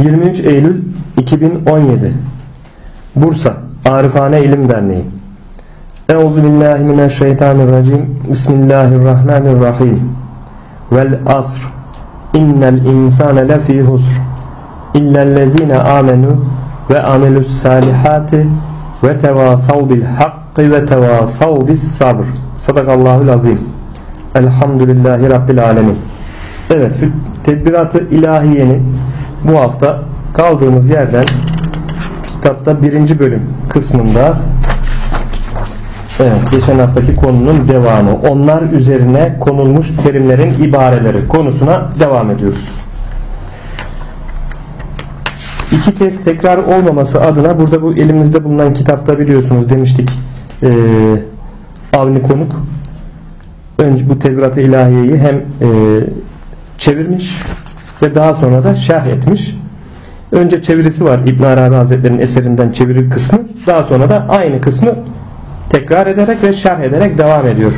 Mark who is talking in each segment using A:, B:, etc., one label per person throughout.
A: 23 Eylül 2017 Bursa Arifane İlim Derneği. Euzu billahi mineşşeytanirracim. Bismillahirrahmanirrahim. Vel asr. İnnel insane lefî husr. İllellezine amenu ve amelus salihati ve tevasav bil hakkı ve tevasav bis sabr. Sadakallahul azim Elhamdülillahi Rabbil alemin Evet tedbiratı ilahiyenin bu hafta kaldığımız yerden kitapta birinci bölüm kısmında Evet geçen haftaki konunun devamı onlar üzerine konulmuş terimlerin ibareleri konusuna devam ediyoruz. İki kez tekrar olmaması adına burada bu elimizde bulunan kitapta biliyorsunuz demiştik ee, Avni Konuk önce bu tedbirat-ı ilahiyeyi hem e, çevirmiş ve daha sonra da şerh etmiş. Önce çevirisi var İbn Arabi Hazretleri'nin eserinden çeviri kısmı. Daha sonra da aynı kısmı tekrar ederek ve şerh ederek devam ediyor.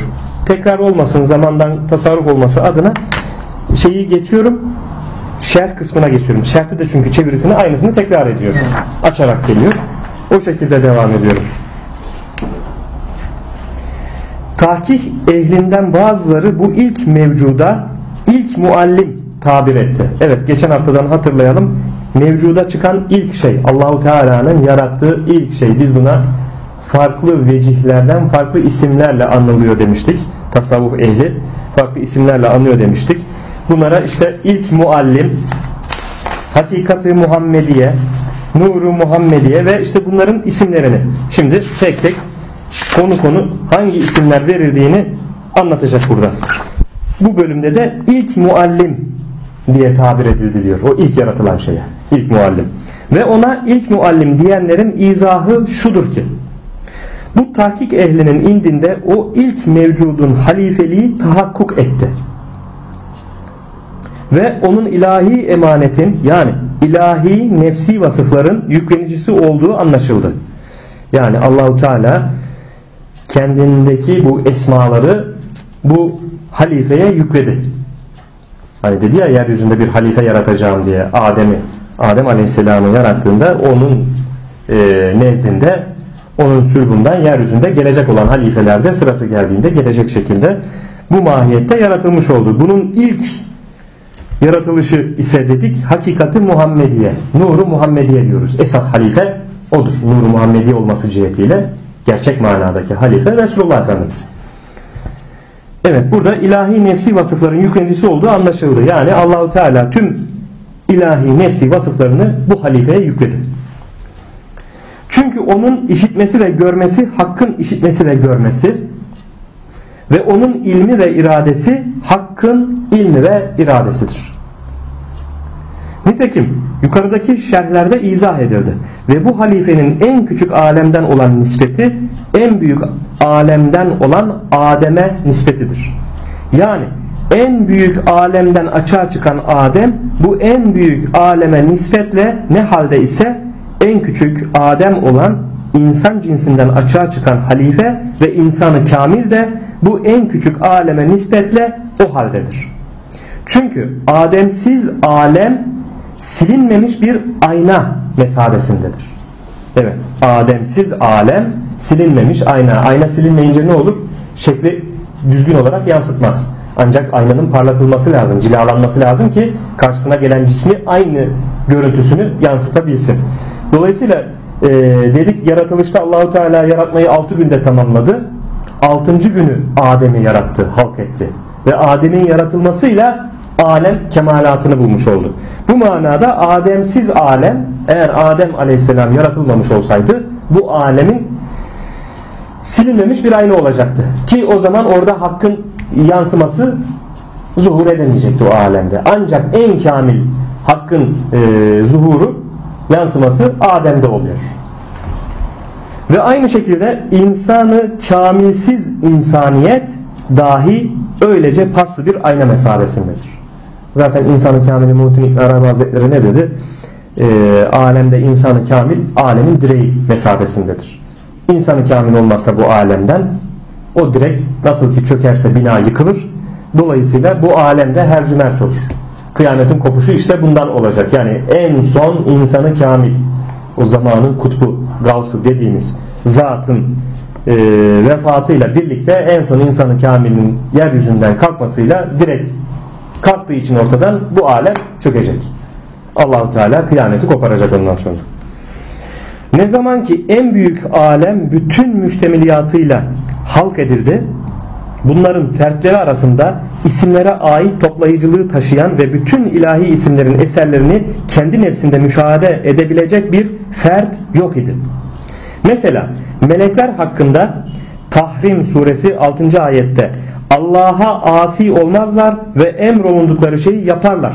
A: Tekrar olmasın zamandan tasarruf olması adına şeyi geçiyorum. Şerh kısmına geçiyorum. Şerhte de çünkü çevirisini aynısını tekrar ediyor. Açarak geliyor. O şekilde devam ediyorum. Tahkih ehlinden bazıları bu ilk mevcuda ilk muallim tabir etti. Evet geçen haftadan hatırlayalım. Mevcuda çıkan ilk şey Allahu Teala'nın yarattığı ilk şey. Biz buna farklı vecihlerden farklı isimlerle anılıyor demiştik. Tasavvuf ehli farklı isimlerle anlıyor demiştik. Bunlara işte ilk muallim, hakikati Muhammediye, nuru Muhammediye ve işte bunların isimlerini şimdi tek tek konu konu hangi isimler verildiğini anlatacak burada. Bu bölümde de ilk muallim diye tabir edildi diyor. O ilk yaratılan şeye. ilk muallim. Ve ona ilk muallim diyenlerin izahı şudur ki bu tahkik ehlinin indinde o ilk mevcudun halifeliği tahakkuk etti. Ve onun ilahi emanetin yani ilahi nefsi vasıfların yüklenicisi olduğu anlaşıldı. Yani Allahu Teala kendindeki bu esmaları bu halifeye yükledi. Hani dedi ya yeryüzünde bir halife yaratacağım diye Adem'i Adem Aleyhisselam'ı yarattığında onun e, nezdinde onun sülbünden yeryüzünde gelecek olan halifelerde sırası geldiğinde gelecek şekilde bu mahiyette yaratılmış oldu. Bunun ilk yaratılışı ise dedik hakikati Muhammediye, nuru Muhammediye diyoruz. Esas halife odur. Nuru Muhammediye olması cihetiyle gerçek manadaki halife Resulullah Efendimiz. Evet burada ilahi nefsi vasıfların yüklenicisi olduğu anlaşıldı. Yani Allahu Teala tüm ilahi nefsi vasıflarını bu halifeye yükledi. Çünkü onun işitmesi ve görmesi hakkın işitmesi ve görmesi ve onun ilmi ve iradesi hakkın ilmi ve iradesidir. Nitekim yukarıdaki şerhlerde izah edildi ve bu halifenin en küçük alemden olan nispeti en büyük alemden olan Adem'e nispetidir. Yani en büyük alemden açığa çıkan Adem bu en büyük aleme nispetle ne halde ise en küçük Adem olan insan cinsinden açığa çıkan halife ve insanı kamil de bu en küçük aleme nispetle o haldedir. Çünkü Ademsiz alem silinmemiş bir ayna mesabesindedir. Evet, Ademsiz alem silinmemiş ayna. Ayna silinmeyince ne olur? Şekli düzgün olarak yansıtmaz. Ancak aynanın parlatılması lazım, cilalanması lazım ki karşısına gelen cismi aynı görüntüsünü yansıtabilsin. Dolayısıyla e, dedik yaratılışta Allahu Teala yaratmayı 6 günde tamamladı. 6. günü Adem'i yarattı, halk etti. Ve Adem'in yaratılmasıyla alem kemalatını bulmuş oldu. Bu manada Ademsiz alem eğer Adem aleyhisselam yaratılmamış olsaydı bu alemin silinmemiş bir ayna olacaktı. Ki o zaman orada hakkın yansıması zuhur edemeyecekti o alemde. Ancak en kamil hakkın e, zuhuru yansıması Adem'de oluyor. Ve aynı şekilde insanı kamilsiz insaniyet dahi öylece paslı bir ayna mesabesindedir. Zaten insanı kamili Muhittin İbn Arabi Hazretleri ne dedi? E, alemde insanı kamil alemin direği mesafesindedir. İnsanı kamil olmazsa bu alemden o direk nasıl ki çökerse bina yıkılır. Dolayısıyla bu alemde her cümerç olur. Kıyametin kopuşu işte bundan olacak. Yani en son insanı kamil. O zamanın kutbu, gavsı dediğimiz zatın e, vefatıyla birlikte en son insanı kamilin yeryüzünden kalkmasıyla direkt kalktığı için ortadan bu alem çökecek. Allahu Teala kıyameti koparacak ondan sonra. Ne zaman ki en büyük alem bütün müştemiliyatıyla halk edildi, bunların fertleri arasında isimlere ait toplayıcılığı taşıyan ve bütün ilahi isimlerin eserlerini kendi nefsinde müşahede edebilecek bir fert yok idi. Mesela melekler hakkında Tahrim suresi 6. ayette Allah'a asi olmazlar ve emrolundukları şeyi yaparlar.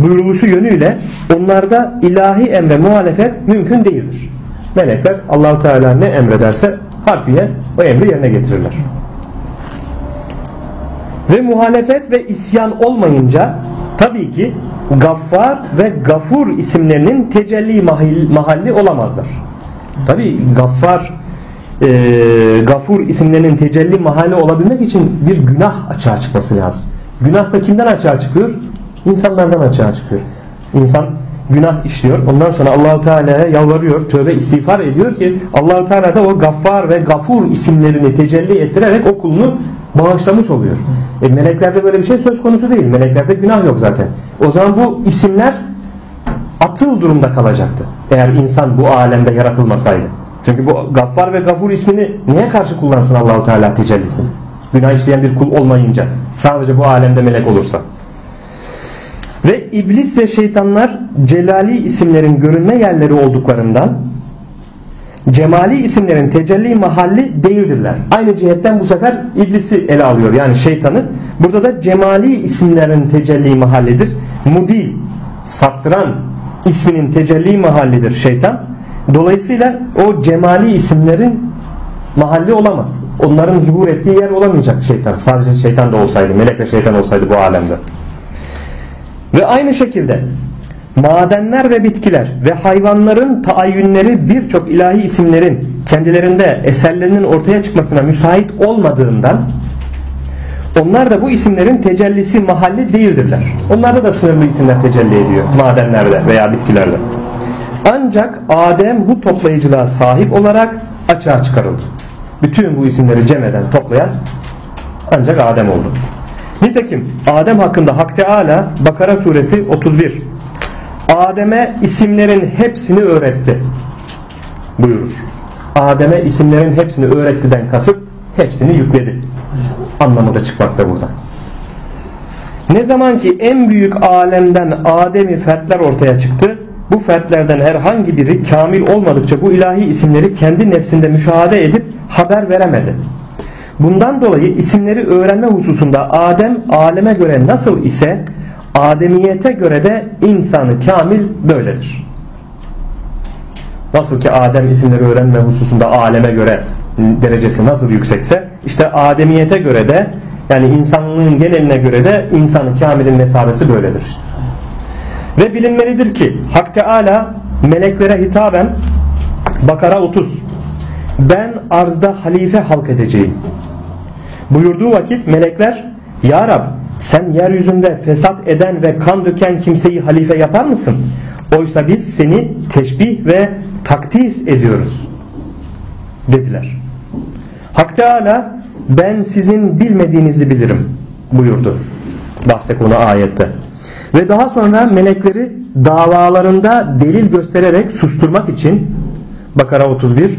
A: Buyuruluşu yönüyle onlarda ilahi emre muhalefet mümkün değildir. Melekler Allahu Teala ne emrederse harfiye o emri yerine getirirler. Ve muhalefet ve isyan olmayınca tabii ki Gaffar ve Gafur isimlerinin tecelli mahalli olamazlar. Tabii Gaffar e, Gafur isimlerinin tecelli mahalli olabilmek için bir günah açığa çıkması lazım. Günah da kimden açığa çıkıyor? İnsanlardan açığa çıkıyor. İnsan günah işliyor. Ondan sonra Allahu Teala'ya yalvarıyor, tövbe istiğfar ediyor ki Allahu Teala da o Gaffar ve Gafur isimlerini tecelli ettirerek o kulunu bağışlamış oluyor. E, meleklerde böyle bir şey söz konusu değil. Meleklerde günah yok zaten. O zaman bu isimler atıl durumda kalacaktı. Eğer insan bu alemde yaratılmasaydı. Çünkü bu Gaffar ve Gafur ismini niye karşı kullansın Allahu Teala tecellisini? Günah işleyen bir kul olmayınca sadece bu alemde melek olursa. Ve iblis ve şeytanlar celali isimlerin görünme yerleri olduklarından cemali isimlerin tecelli mahalli değildirler. Aynı cihetten bu sefer iblisi ele alıyor yani şeytanı. Burada da cemali isimlerin tecelli mahallidir. Mudil, saptıran isminin tecelli mahallidir şeytan. Dolayısıyla o cemali isimlerin mahalli olamaz. Onların zuhur ettiği yer olamayacak şeytan. Sadece şeytan da olsaydı, melek ve şeytan olsaydı bu alemde. Ve aynı şekilde madenler ve bitkiler ve hayvanların taayyünleri birçok ilahi isimlerin kendilerinde eserlerinin ortaya çıkmasına müsait olmadığından onlar da bu isimlerin tecellisi mahalli değildirler. Onlarda da sınırlı isimler tecelli ediyor madenlerde veya bitkilerde. Ancak Adem bu toplayıcılığa sahip olarak açığa çıkarıldı. Bütün bu isimleri cem eden, toplayan ancak Adem oldu. Nitekim Adem hakkında Hak Teala Bakara suresi 31 Adem'e isimlerin hepsini öğretti buyurur. Adem'e isimlerin hepsini öğrettiden kasıt hepsini yükledi. Anlamı da çıkmakta burada. Ne zaman ki en büyük alemden Adem'i fertler ortaya çıktı, bu fertlerden herhangi biri kamil olmadıkça bu ilahi isimleri kendi nefsinde müşahede edip haber veremedi. Bundan dolayı isimleri öğrenme hususunda Adem aleme göre nasıl ise Ademiyete göre de insanı kamil böyledir. Nasıl ki Adem isimleri öğrenme hususunda aleme göre derecesi nasıl yüksekse işte Ademiyete göre de yani insanlığın geneline göre de insanın kamilin mesabesi böyledir işte. Ve bilinmelidir ki Hak Teala meleklere hitaben Bakara 30 ben arzda halife halk edeceğim buyurduğu vakit melekler Ya Rab sen yeryüzünde fesat eden ve kan döken kimseyi halife yapar mısın? Oysa biz seni teşbih ve takdis ediyoruz dediler. Hak Teala ben sizin bilmediğinizi bilirim buyurdu. Bahse konu ayette. Ve daha sonra melekleri davalarında delil göstererek susturmak için Bakara 31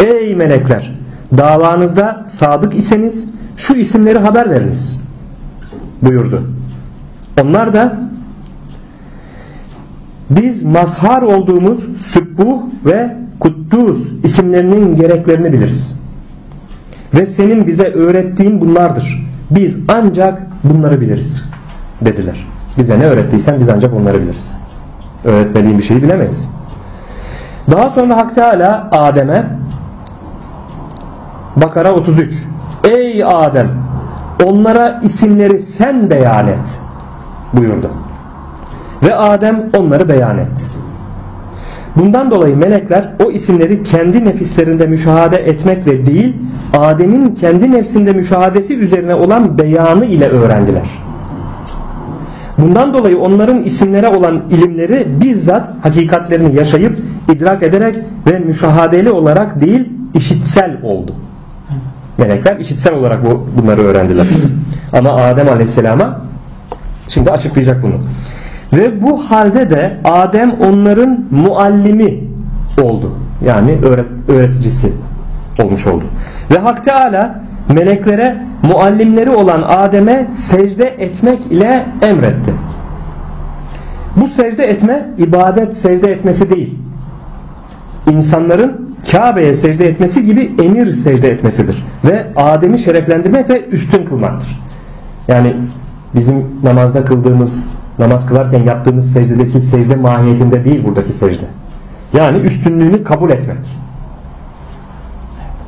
A: Ey melekler davanızda sadık iseniz şu isimleri haber veriniz buyurdu. Onlar da biz mazhar olduğumuz Sübbuh ve Kuddus isimlerinin gereklerini biliriz. Ve senin bize öğrettiğin bunlardır. Biz ancak bunları biliriz dediler. Bize ne öğrettiysen biz ancak onları biliriz. Öğretmediğin bir şeyi bilemeyiz. Daha sonra Hak Teala Adem'e Bakara 33 Ey Adem onlara isimleri sen beyan et buyurdu. Ve Adem onları beyan etti. Bundan dolayı melekler o isimleri kendi nefislerinde müşahede etmekle değil Adem'in kendi nefsinde müşahadesi üzerine olan beyanı ile öğrendiler. Bundan dolayı onların isimlere olan ilimleri bizzat hakikatlerini yaşayıp idrak ederek ve müşahadeli olarak değil işitsel oldu. Melekler işitsel olarak bu, bunları öğrendiler. Ama Adem Aleyhisselam'a şimdi açıklayacak bunu. Ve bu halde de Adem onların muallimi oldu. Yani öğret, öğreticisi olmuş oldu. Ve Hak Teala meleklere muallimleri olan Adem'e secde etmek ile emretti. Bu secde etme ibadet secde etmesi değil. İnsanların Kabe'ye secde etmesi gibi emir secde etmesidir. Ve Adem'i şereflendirmek ve üstün kılmaktır. Yani bizim namazda kıldığımız, namaz kılarken yaptığımız secdedeki secde mahiyetinde değil buradaki secde. Yani üstünlüğünü kabul etmek.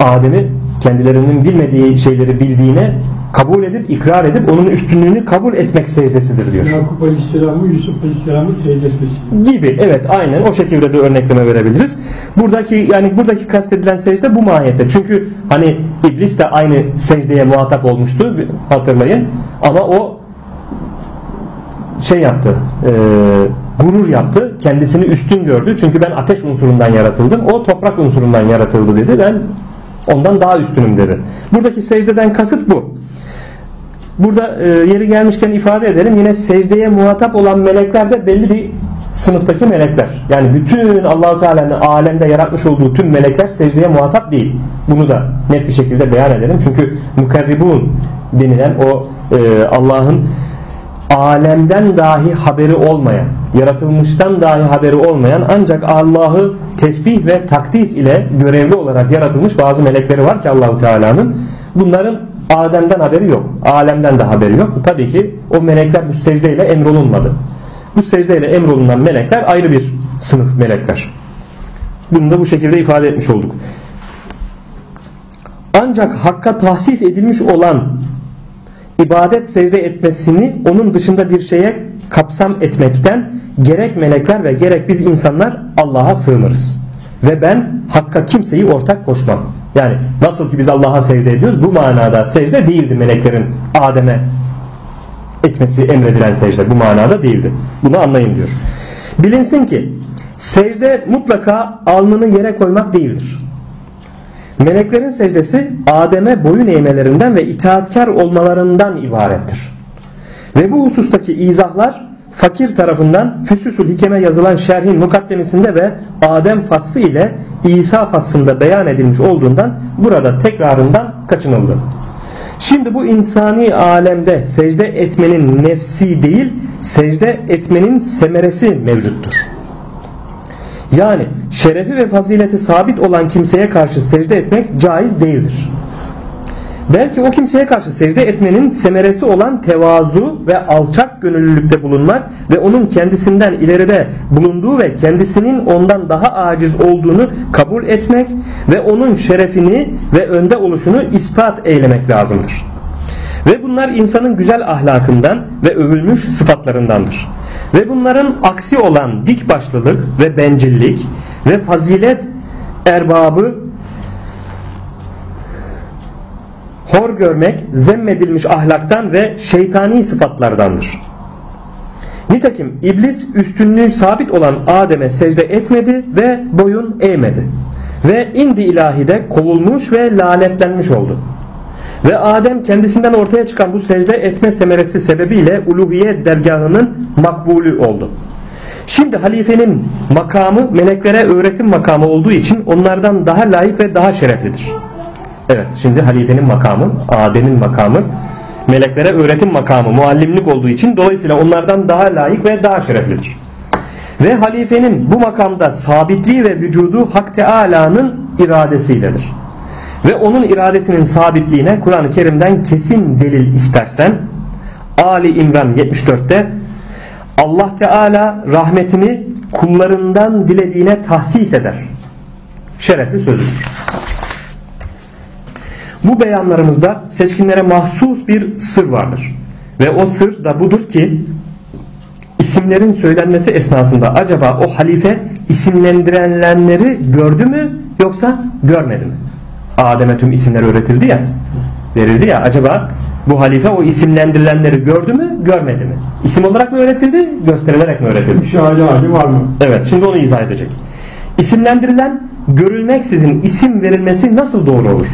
A: Adem'i kendilerinin bilmediği şeyleri bildiğine kabul edip ikrar edip onun üstünlüğünü kabul etmek secdesidir diyor.
B: Yakup Aleyhisselam'ı Yusuf Aleyhisselam'ı secdetmesi.
A: Gibi evet aynen o şekilde de örnekleme verebiliriz. Buradaki yani buradaki kastedilen secde bu mahiyette. Çünkü hani iblis de aynı secdeye muhatap olmuştu hatırlayın. Ama o şey yaptı e, gurur yaptı kendisini üstün gördü çünkü ben ateş unsurundan yaratıldım o toprak unsurundan yaratıldı dedi ben ondan daha üstünüm dedi. Buradaki secdeden kasıt bu. Burada e, yeri gelmişken ifade edelim. Yine secdeye muhatap olan melekler de belli bir sınıftaki melekler. Yani bütün Allahu Teala'nın alemde yaratmış olduğu tüm melekler secdeye muhatap değil. Bunu da net bir şekilde beyan edelim. Çünkü mukarribun denilen o e, Allah'ın alemden dahi haberi olmayan, yaratılmıştan dahi haberi olmayan ancak Allah'ı tesbih ve takdis ile görevli olarak yaratılmış bazı melekleri var ki Allahu Teala'nın. Bunların Adem'den haberi yok. Alemden de haberi yok. Tabii ki o melekler bu secdeyle emrolunmadı. Bu secdeyle emrolunan melekler ayrı bir sınıf melekler. Bunu da bu şekilde ifade etmiş olduk. Ancak hakka tahsis edilmiş olan ibadet secde etmesini onun dışında bir şeye kapsam etmekten gerek melekler ve gerek biz insanlar Allah'a sığınırız. Ve ben hakka kimseyi ortak koşmam. Yani nasıl ki biz Allah'a secde ediyoruz bu manada secde değildi meleklerin Adem'e etmesi emredilen secde bu manada değildi. Bunu anlayın diyor. Bilinsin ki secde mutlaka alnını yere koymak değildir. Meleklerin secdesi Adem'e boyun eğmelerinden ve itaatkar olmalarından ibarettir. Ve bu husustaki izahlar fakir tarafından Füsusül Hikeme yazılan şerhin mukaddemesinde ve Adem faslı ile İsa faslında beyan edilmiş olduğundan burada tekrarından kaçınıldı. Şimdi bu insani alemde secde etmenin nefsi değil, secde etmenin semeresi mevcuttur. Yani şerefi ve fazileti sabit olan kimseye karşı secde etmek caiz değildir. Belki o kimseye karşı secde etmenin semeresi olan tevazu ve alçak gönüllülükte bulunmak ve onun kendisinden ileride bulunduğu ve kendisinin ondan daha aciz olduğunu kabul etmek ve onun şerefini ve önde oluşunu ispat eylemek lazımdır. Ve bunlar insanın güzel ahlakından ve övülmüş sıfatlarındandır. Ve bunların aksi olan dik başlılık ve bencillik ve fazilet erbabı hor görmek zemmedilmiş ahlaktan ve şeytani sıfatlardandır. Nitekim iblis üstünlüğü sabit olan Adem'e secde etmedi ve boyun eğmedi. Ve indi ilahide kovulmuş ve lanetlenmiş oldu. Ve Adem kendisinden ortaya çıkan bu secde etme semeresi sebebiyle uluhiyet dergahının makbulü oldu. Şimdi halifenin makamı meleklere öğretim makamı olduğu için onlardan daha layık ve daha şereflidir. Evet şimdi halifenin makamı, Adem'in makamı meleklere öğretim makamı, muallimlik olduğu için dolayısıyla onlardan daha layık ve daha şereflidir. Ve halifenin bu makamda sabitliği ve vücudu Hak Teala'nın iradesiyledir. Ve onun iradesinin sabitliğine Kur'an-ı Kerim'den kesin delil istersen Ali İmran 74'te Allah Teala rahmetini kullarından dilediğine tahsis eder. Şerefli sözüdür. Bu beyanlarımızda seçkinlere mahsus bir sır vardır. Ve o sır da budur ki isimlerin söylenmesi esnasında acaba o halife isimlendirilenleri gördü mü yoksa görmedi mi? Adem'e tüm isimler öğretildi ya verildi ya acaba Bu halife o isimlendirilenleri gördü mü, görmedi mi? İsim olarak mı öğretildi, gösterilerek mi öğretildi?
B: Müşahede hali var mı?
A: Evet, şimdi onu izah edecek. İsimlendirilen görülmeksizin isim verilmesi nasıl doğru olur?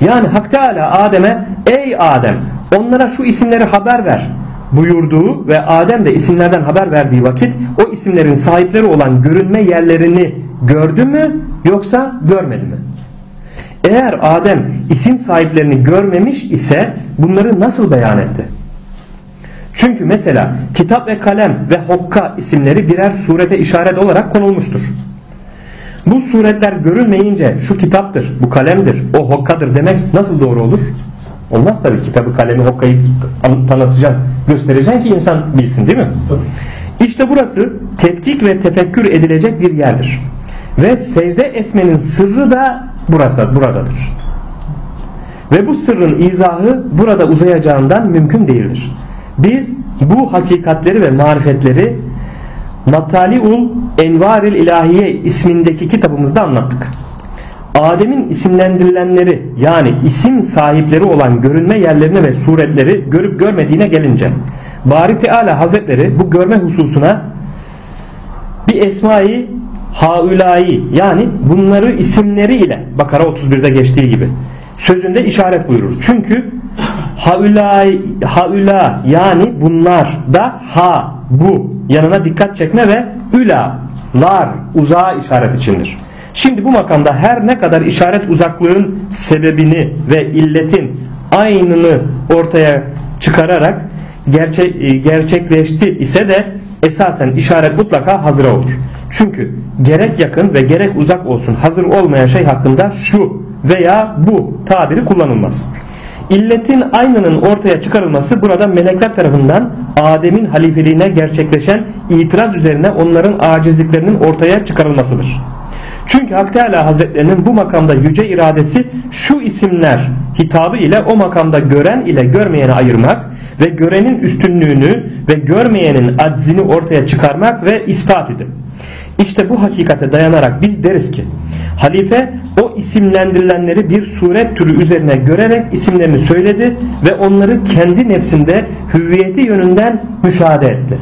A: Yani Hak Teala Adem'e ey Adem onlara şu isimleri haber ver buyurduğu ve Adem de isimlerden haber verdiği vakit o isimlerin sahipleri olan görünme yerlerini gördü mü yoksa görmedi mi? Eğer Adem isim sahiplerini görmemiş ise bunları nasıl beyan etti? Çünkü mesela kitap ve kalem ve hokka isimleri birer surete işaret olarak konulmuştur. Bu suretler görülmeyince şu kitaptır, bu kalemdir, o hokkadır demek nasıl doğru olur? Olmaz tabii kitabı, kalemi, hokkayı tanıtacaksın, göstereceksin ki insan bilsin değil mi? İşte burası tetkik ve tefekkür edilecek bir yerdir. Ve secde etmenin sırrı da burası, buradadır. Ve bu sırrın izahı burada uzayacağından mümkün değildir. Biz bu hakikatleri ve marifetleri Mataliul Envaril İlahiye ismindeki kitabımızda anlattık. Adem'in isimlendirilenleri yani isim sahipleri olan görünme yerlerini ve suretleri görüp görmediğine gelince Bari Teala Hazretleri bu görme hususuna bir esmayı haulai yani bunları isimleri ile Bakara 31'de geçtiği gibi sözünde işaret buyurur. Çünkü haulai haula yani bunlar da ha bu yanına dikkat çekme ve üla lar uzağa işaret içindir. Şimdi bu makamda her ne kadar işaret uzaklığın sebebini ve illetin aynını ortaya çıkararak gerçek, gerçekleşti ise de esasen işaret mutlaka hazıra olur. Çünkü gerek yakın ve gerek uzak olsun hazır olmayan şey hakkında şu veya bu tabiri kullanılmaz. İlletin aynının ortaya çıkarılması burada melekler tarafından Adem'in halifeliğine gerçekleşen itiraz üzerine onların acizliklerinin ortaya çıkarılmasıdır. Çünkü Hak Teala Hazretlerinin bu makamda yüce iradesi şu isimler hitabı ile o makamda gören ile görmeyeni ayırmak ve görenin üstünlüğünü ve görmeyenin aczini ortaya çıkarmak ve ispat edin. İşte bu hakikate dayanarak biz deriz ki halife o isimlendirilenleri bir suret türü üzerine görerek isimlerini söyledi ve onları kendi nefsinde hüviyeti yönünden müşahede etti.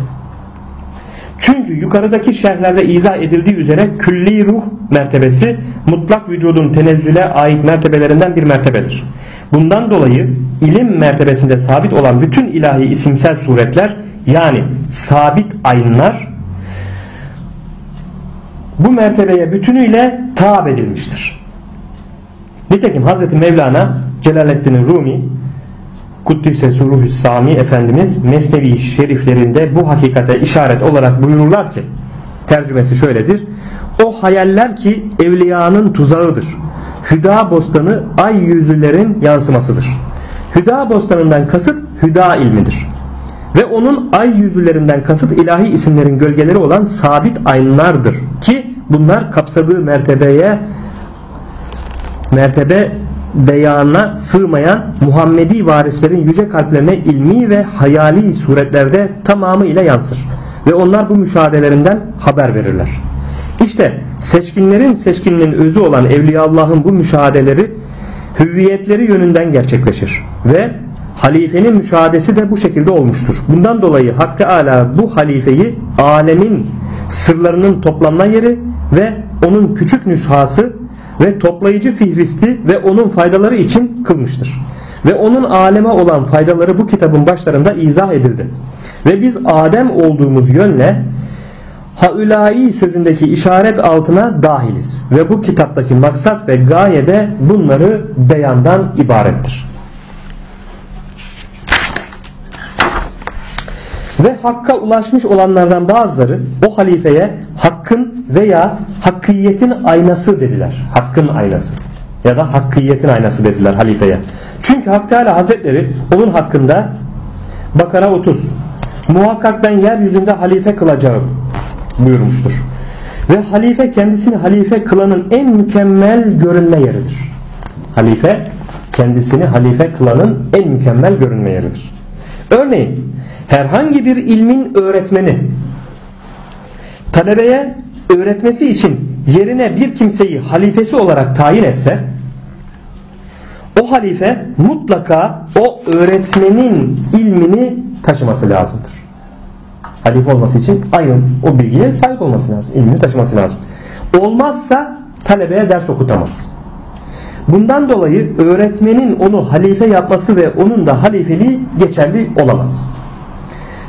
A: Çünkü yukarıdaki şerhlerde izah edildiği üzere külli ruh mertebesi mutlak vücudun tenezzüle ait mertebelerinden bir mertebedir. Bundan dolayı ilim mertebesinde sabit olan bütün ilahi isimsel suretler yani sabit aynlar bu mertebeye bütünüyle taab edilmiştir. Nitekim Hazreti Mevlana Celaleddin Rumi Kuddise Suruhü Sami Efendimiz Mesnevi şeriflerinde bu hakikate işaret olarak buyururlar ki tercümesi şöyledir. O hayaller ki evliyanın tuzağıdır. Hüda bostanı ay yüzlülerin yansımasıdır. Hüda bostanından kasıt hüda ilmidir. Ve onun ay yüzlülerinden kasıt ilahi isimlerin gölgeleri olan sabit aynlardır ki bunlar kapsadığı mertebeye mertebe beyana sığmayan Muhammedi varislerin yüce kalplerine ilmi ve hayali suretlerde tamamıyla yansır. Ve onlar bu müşahedelerinden haber verirler. İşte seçkinlerin seçkinliğin özü olan Evliyaullah'ın bu müşahedeleri hüviyetleri yönünden gerçekleşir. Ve halifenin müşahadesi de bu şekilde olmuştur. Bundan dolayı Hak Teala bu halifeyi alemin sırlarının toplanma yeri ve onun küçük nüshası ve toplayıcı fihristi ve onun faydaları için kılmıştır. Ve onun aleme olan faydaları bu kitabın başlarında izah edildi. Ve biz Adem olduğumuz yönle haülai sözündeki işaret altına dahiliz. Ve bu kitaptaki maksat ve gaye de bunları beyandan ibarettir. Ve hakka ulaşmış olanlardan bazıları o halifeye hakkın veya hakkiyetin aynası dediler. Hakkın aynası ya da hakkiyetin aynası dediler halifeye. Çünkü Hak Teala Hazretleri onun hakkında Bakara 30 muhakkak ben yeryüzünde halife kılacağım buyurmuştur. Ve halife kendisini halife kılanın en mükemmel görünme yeridir. Halife kendisini halife kılanın en mükemmel görünme yeridir. Örneğin herhangi bir ilmin öğretmeni talebeye öğretmesi için yerine bir kimseyi halifesi olarak tayin etse o halife mutlaka o öğretmenin ilmini taşıması lazımdır. Halife olması için aynı o bilgiye sahip olması lazım. ilmini taşıması lazım. Olmazsa talebeye ders okutamaz. Bundan dolayı öğretmenin onu halife yapması ve onun da halifeliği geçerli olamaz.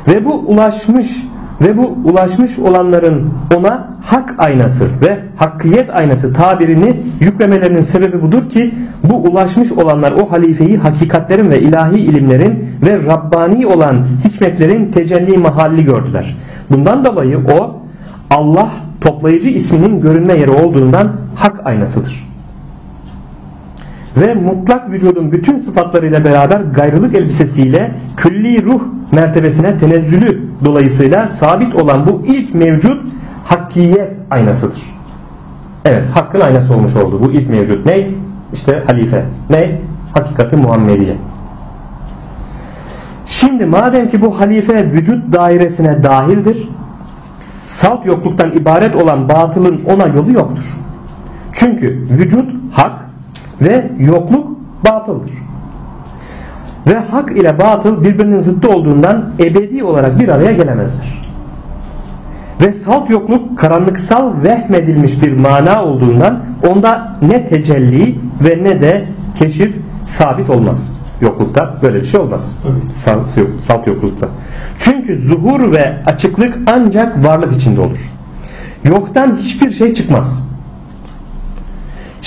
A: Ve bu ulaşmış ve bu ulaşmış olanların ona hak aynası ve hakkiyet aynası tabirini yüklemelerinin sebebi budur ki bu ulaşmış olanlar o halifeyi hakikatlerin ve ilahi ilimlerin ve Rabbani olan hikmetlerin tecelli mahalli gördüler. Bundan dolayı o Allah toplayıcı isminin görünme yeri olduğundan hak aynasıdır ve mutlak vücudun bütün sıfatlarıyla beraber gayrılık elbisesiyle külli ruh mertebesine tenezzülü dolayısıyla sabit olan bu ilk mevcut hakkiyet aynasıdır. Evet hakkın aynası olmuş oldu bu ilk mevcut. Ne? İşte halife. Ne? Hakikati Muhammediye. Şimdi madem ki bu halife vücut dairesine dahildir, salt yokluktan ibaret olan batılın ona yolu yoktur. Çünkü vücut hak, ve yokluk batıldır. Ve hak ile batıl birbirinin zıttı olduğundan ebedi olarak bir araya gelemezler. Ve salt yokluk karanlıksal vehmedilmiş bir mana olduğundan onda ne tecelli ve ne de keşif sabit olmaz. Yoklukta böyle bir şey olmaz. Evet. Salt, salt yoklukta. Çünkü zuhur ve açıklık ancak varlık içinde olur. Yoktan hiçbir şey çıkmaz.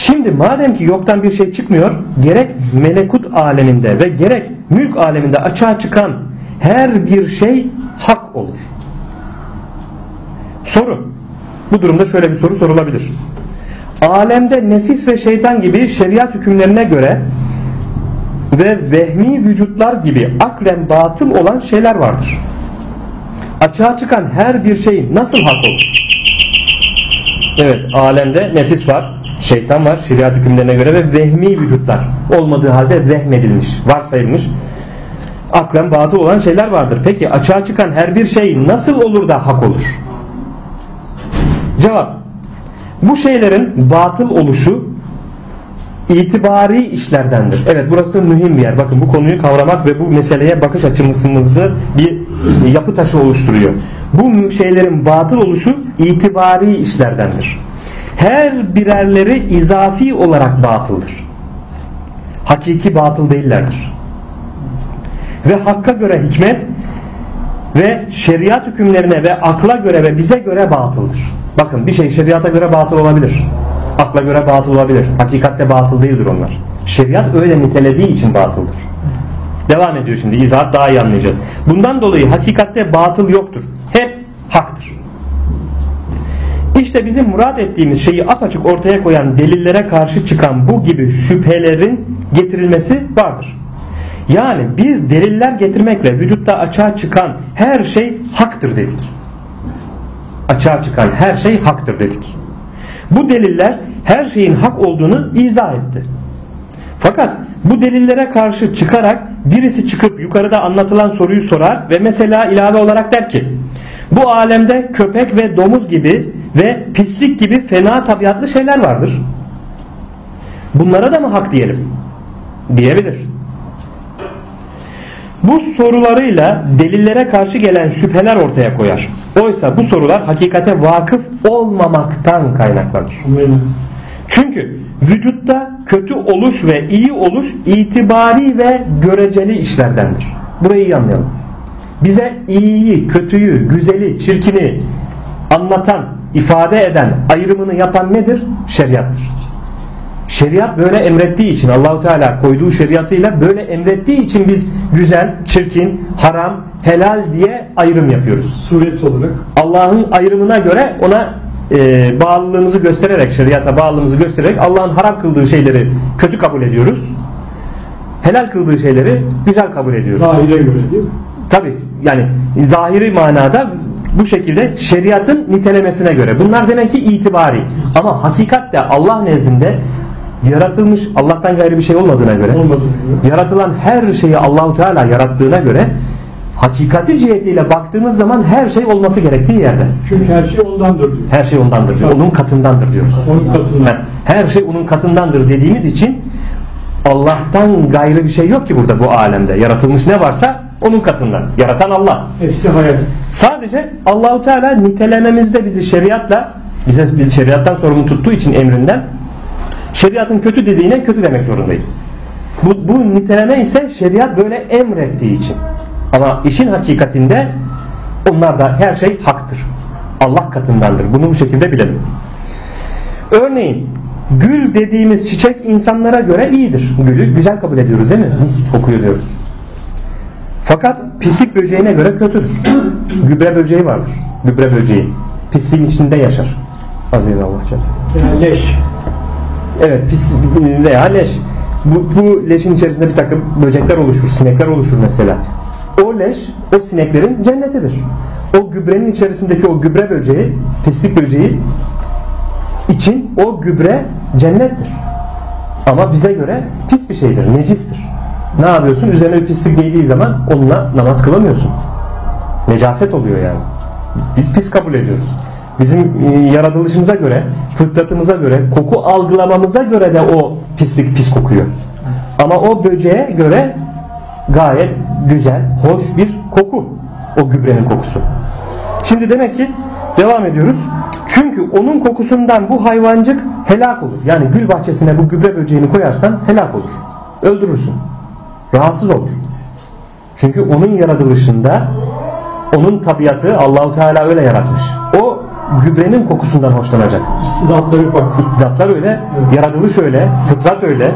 A: Şimdi madem ki yoktan bir şey çıkmıyor gerek melekut aleminde ve gerek mülk aleminde açığa çıkan her bir şey hak olur. Soru. Bu durumda şöyle bir soru sorulabilir. Alemde nefis ve şeytan gibi şeriat hükümlerine göre ve vehmi vücutlar gibi aklen batıl olan şeyler vardır. Açığa çıkan her bir şey nasıl hak olur? Evet alemde nefis var, şeytan var şeriat hükümlerine göre ve vehmi vücutlar olmadığı halde vehmedilmiş, varsayılmış aklen batıl olan şeyler vardır. Peki açığa çıkan her bir şey nasıl olur da hak olur? Cevap bu şeylerin batıl oluşu itibari işlerdendir. Evet burası mühim bir yer. Bakın bu konuyu kavramak ve bu meseleye bakış açımızda bir yapı taşı oluşturuyor. Bu şeylerin batıl oluşu itibari işlerdendir her birerleri izafi olarak batıldır. Hakiki batıl değillerdir. Ve hakka göre hikmet ve şeriat hükümlerine ve akla göre ve bize göre batıldır. Bakın bir şey şeriata göre batıl olabilir. Akla göre batıl olabilir. Hakikatte batıl değildir onlar. Şeriat öyle nitelediği için batıldır. Devam ediyor şimdi. İzahat daha iyi anlayacağız. Bundan dolayı hakikatte batıl yoktur. Hep haktır. İşte bizim murat ettiğimiz şeyi apaçık ortaya koyan delillere karşı çıkan bu gibi şüphelerin getirilmesi vardır. Yani biz deliller getirmekle vücutta açığa çıkan her şey haktır dedik. Açığa çıkan her şey haktır dedik. Bu deliller her şeyin hak olduğunu izah etti. Fakat bu delillere karşı çıkarak birisi çıkıp yukarıda anlatılan soruyu sorar ve mesela ilave olarak der ki bu alemde köpek ve domuz gibi ve pislik gibi fena tabiatlı şeyler vardır. Bunlara da mı hak diyelim? Diyebilir. Bu sorularıyla delillere karşı gelen şüpheler ortaya koyar. Oysa bu sorular hakikate vakıf olmamaktan kaynaklanır. Çünkü vücutta kötü oluş ve iyi oluş itibari ve göreceli işlerdendir. Burayı iyi anlayalım. Bize iyiyi, kötüyü, güzeli, çirkini anlatan, ifade eden, ayrımını yapan nedir? Şeriattır. Şeriat böyle emrettiği için Allahu Teala koyduğu şeriatıyla böyle emrettiği için biz güzel, çirkin, haram, helal diye ayrım yapıyoruz.
B: Suret olarak.
A: Allah'ın ayrımına göre ona e, bağlılığımızı göstererek, şeriata bağlılığımızı göstererek Allah'ın haram kıldığı şeyleri kötü kabul ediyoruz. Helal kıldığı şeyleri güzel kabul ediyoruz.
B: Zahire göre değil mi?
A: Tabi yani zahiri manada bu şekilde şeriatın nitelemesine göre. Bunlar demek ki itibari. Ama hakikatte Allah nezdinde yaratılmış Allah'tan gayrı bir şey olmadığına göre yaratılan her şeyi Allahu Teala yarattığına göre hakikati cihetiyle baktığımız zaman her şey olması gerektiği yerde.
B: Çünkü her şey ondandır diyor.
A: Her şey ondandır diyor. Onun katındandır diyoruz.
B: Onun katından.
A: Her şey onun katındandır dediğimiz için Allah'tan gayrı bir şey yok ki burada bu alemde. Yaratılmış ne varsa onun katından. Yaratan Allah.
B: Hepsi hayal.
A: Sadece Allahu Teala nitelememizde bizi şeriatla bize bizi şeriattan sorumlu tuttuğu için emrinden şeriatın kötü dediğine kötü demek zorundayız. Bu, bu niteleme ise şeriat böyle emrettiği için. Ama işin hakikatinde onlar da her şey haktır. Allah katındandır. Bunu bu şekilde bilelim. Örneğin gül dediğimiz çiçek insanlara göre iyidir. Gülü güzel kabul ediyoruz değil mi? Mis kokuyor diyoruz. Fakat pislik böceğine göre kötüdür. Gübre böceği vardır. Gübre böceği. Pisliğin içinde yaşar. Aziz Allah Celle.
B: Leş.
A: Evet pis veya leş. Bu, bu leşin içerisinde bir takım böcekler oluşur, sinekler oluşur mesela. O leş o sineklerin cennetidir. O gübrenin içerisindeki o gübre böceği, pislik böceği için o gübre cennettir. Ama bize göre pis bir şeydir, necistir. Ne yapıyorsun? Üzerine bir pislik değdiği zaman onunla namaz kılamıyorsun. Necaset oluyor yani. Biz pis kabul ediyoruz. Bizim e, yaratılışımıza göre, fıtratımıza göre, koku algılamamıza göre de o pislik pis kokuyor. Ama o böceğe göre gayet güzel, hoş bir koku. O gübrenin kokusu. Şimdi demek ki devam ediyoruz. Çünkü onun kokusundan bu hayvancık helak olur. Yani gül bahçesine bu gübre böceğini koyarsan helak olur. Öldürürsün. Rahatsız olur. Çünkü onun yaratılışında onun tabiatı Allahu Teala öyle yaratmış. O gübrenin kokusundan hoşlanacak.
B: İstidatları farklı.
A: İstidatlar öyle, yaratılış öyle, fıtrat öyle.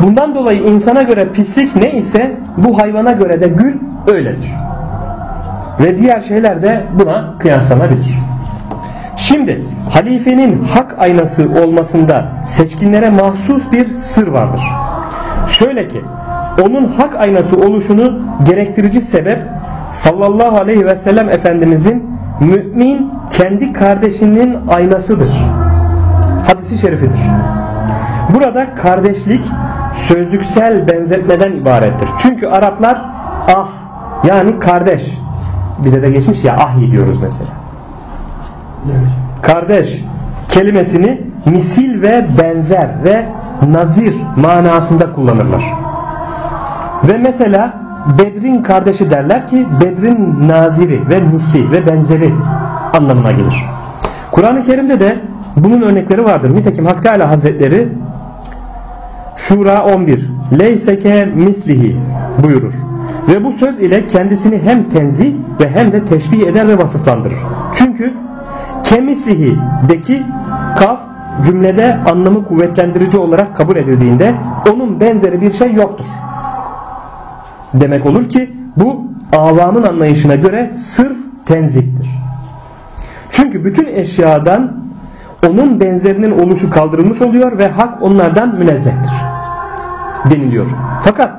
A: Bundan dolayı insana göre pislik ne ise bu hayvana göre de gül öyledir. Ve diğer şeyler de buna kıyaslanabilir. Şimdi halifenin hak aynası olmasında seçkinlere mahsus bir sır vardır. Şöyle ki onun hak aynası oluşunu gerektirici sebep sallallahu aleyhi ve sellem Efendimizin mümin kendi kardeşinin aynasıdır. Hadisi şerifidir. Burada kardeşlik sözlüksel benzetmeden ibarettir. Çünkü Araplar ah yani kardeş bize de geçmiş ya ahi diyoruz mesela.
B: Evet.
A: Kardeş kelimesini misil ve benzer ve nazir manasında kullanırlar. Ve mesela Bedrin kardeşi derler ki Bedrin naziri ve misli ve benzeri anlamına gelir. Kur'an-ı Kerim'de de bunun örnekleri vardır. Nitekim Hak Teala Hazretleri Şura 11 Leyseke mislihi buyurur. Ve bu söz ile kendisini hem tenzih ve hem de teşbih eder ve vasıflandırır. Çünkü kemislihi deki kaf cümlede anlamı kuvvetlendirici olarak kabul edildiğinde onun benzeri bir şey yoktur. Demek olur ki bu avamın anlayışına göre sırf tenziktir. Çünkü bütün eşyadan onun benzerinin oluşu kaldırılmış oluyor ve hak onlardan münezzehtir deniliyor. Fakat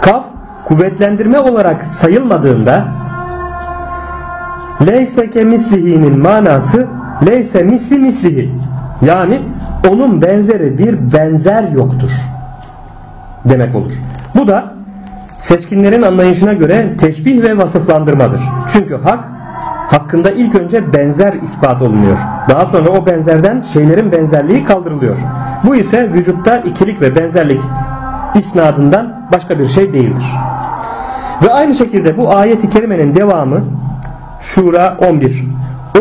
A: kaf kuvvetlendirme olarak sayılmadığında leyse ke mislihi'nin manası leyse misli mislihi yani onun benzeri bir benzer yoktur demek olur. Bu da seçkinlerin anlayışına göre teşbih ve vasıflandırmadır. Çünkü hak hakkında ilk önce benzer ispat olunuyor. Daha sonra o benzerden şeylerin benzerliği kaldırılıyor. Bu ise vücutta ikilik ve benzerlik isnadından başka bir şey değildir. Ve aynı şekilde bu ayet-i kerimenin devamı Şura 11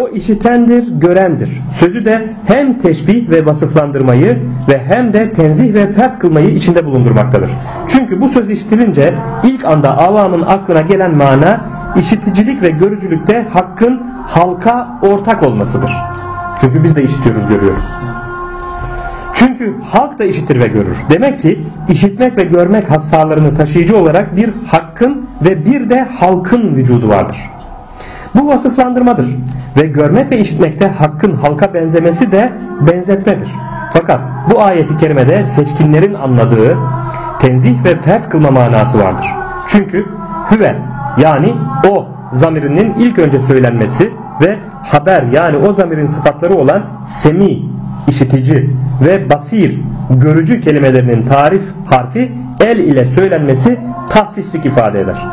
A: o işitendir, görendir. Sözü de hem teşbih ve vasıflandırmayı ve hem de tenzih ve fert kılmayı içinde bulundurmaktadır. Çünkü bu söz işitilince ilk anda avamın aklına gelen mana işiticilik ve görücülükte hakkın halka ortak olmasıdır. Çünkü biz de işitiyoruz, görüyoruz. Çünkü halk da işitir ve görür. Demek ki işitmek ve görmek hassalarını taşıyıcı olarak bir hakkın ve bir de halkın vücudu vardır. Bu vasıflandırmadır ve görmek ve işitmekte hakkın halka benzemesi de benzetmedir. Fakat bu ayeti kerimede seçkinlerin anladığı tenzih ve fert kılma manası vardır. Çünkü hüve yani o zamirinin ilk önce söylenmesi ve haber yani o zamirin sıfatları olan semi işitici ve basir görücü kelimelerinin tarif harfi el ile söylenmesi tahsislik ifade eder.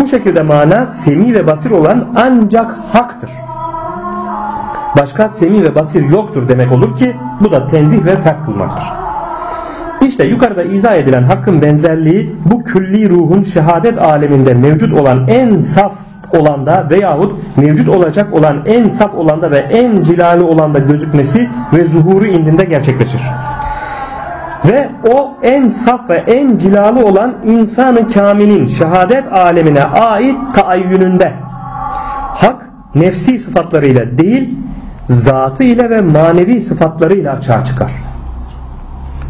A: Bu şekilde mana semi ve basir olan ancak haktır. Başka semi ve basir yoktur demek olur ki bu da tenzih ve fert kılmaktır. İşte yukarıda izah edilen hakkın benzerliği bu külli ruhun şehadet aleminde mevcut olan en saf olanda veyahut mevcut olacak olan en saf olanda ve en cilali olanda gözükmesi ve zuhuru indinde gerçekleşir. Ve o en saf ve en cilalı olan insanı kamilin şehadet alemine ait taayyününde hak nefsi sıfatlarıyla değil zatı ile ve manevi sıfatlarıyla açığa çıkar.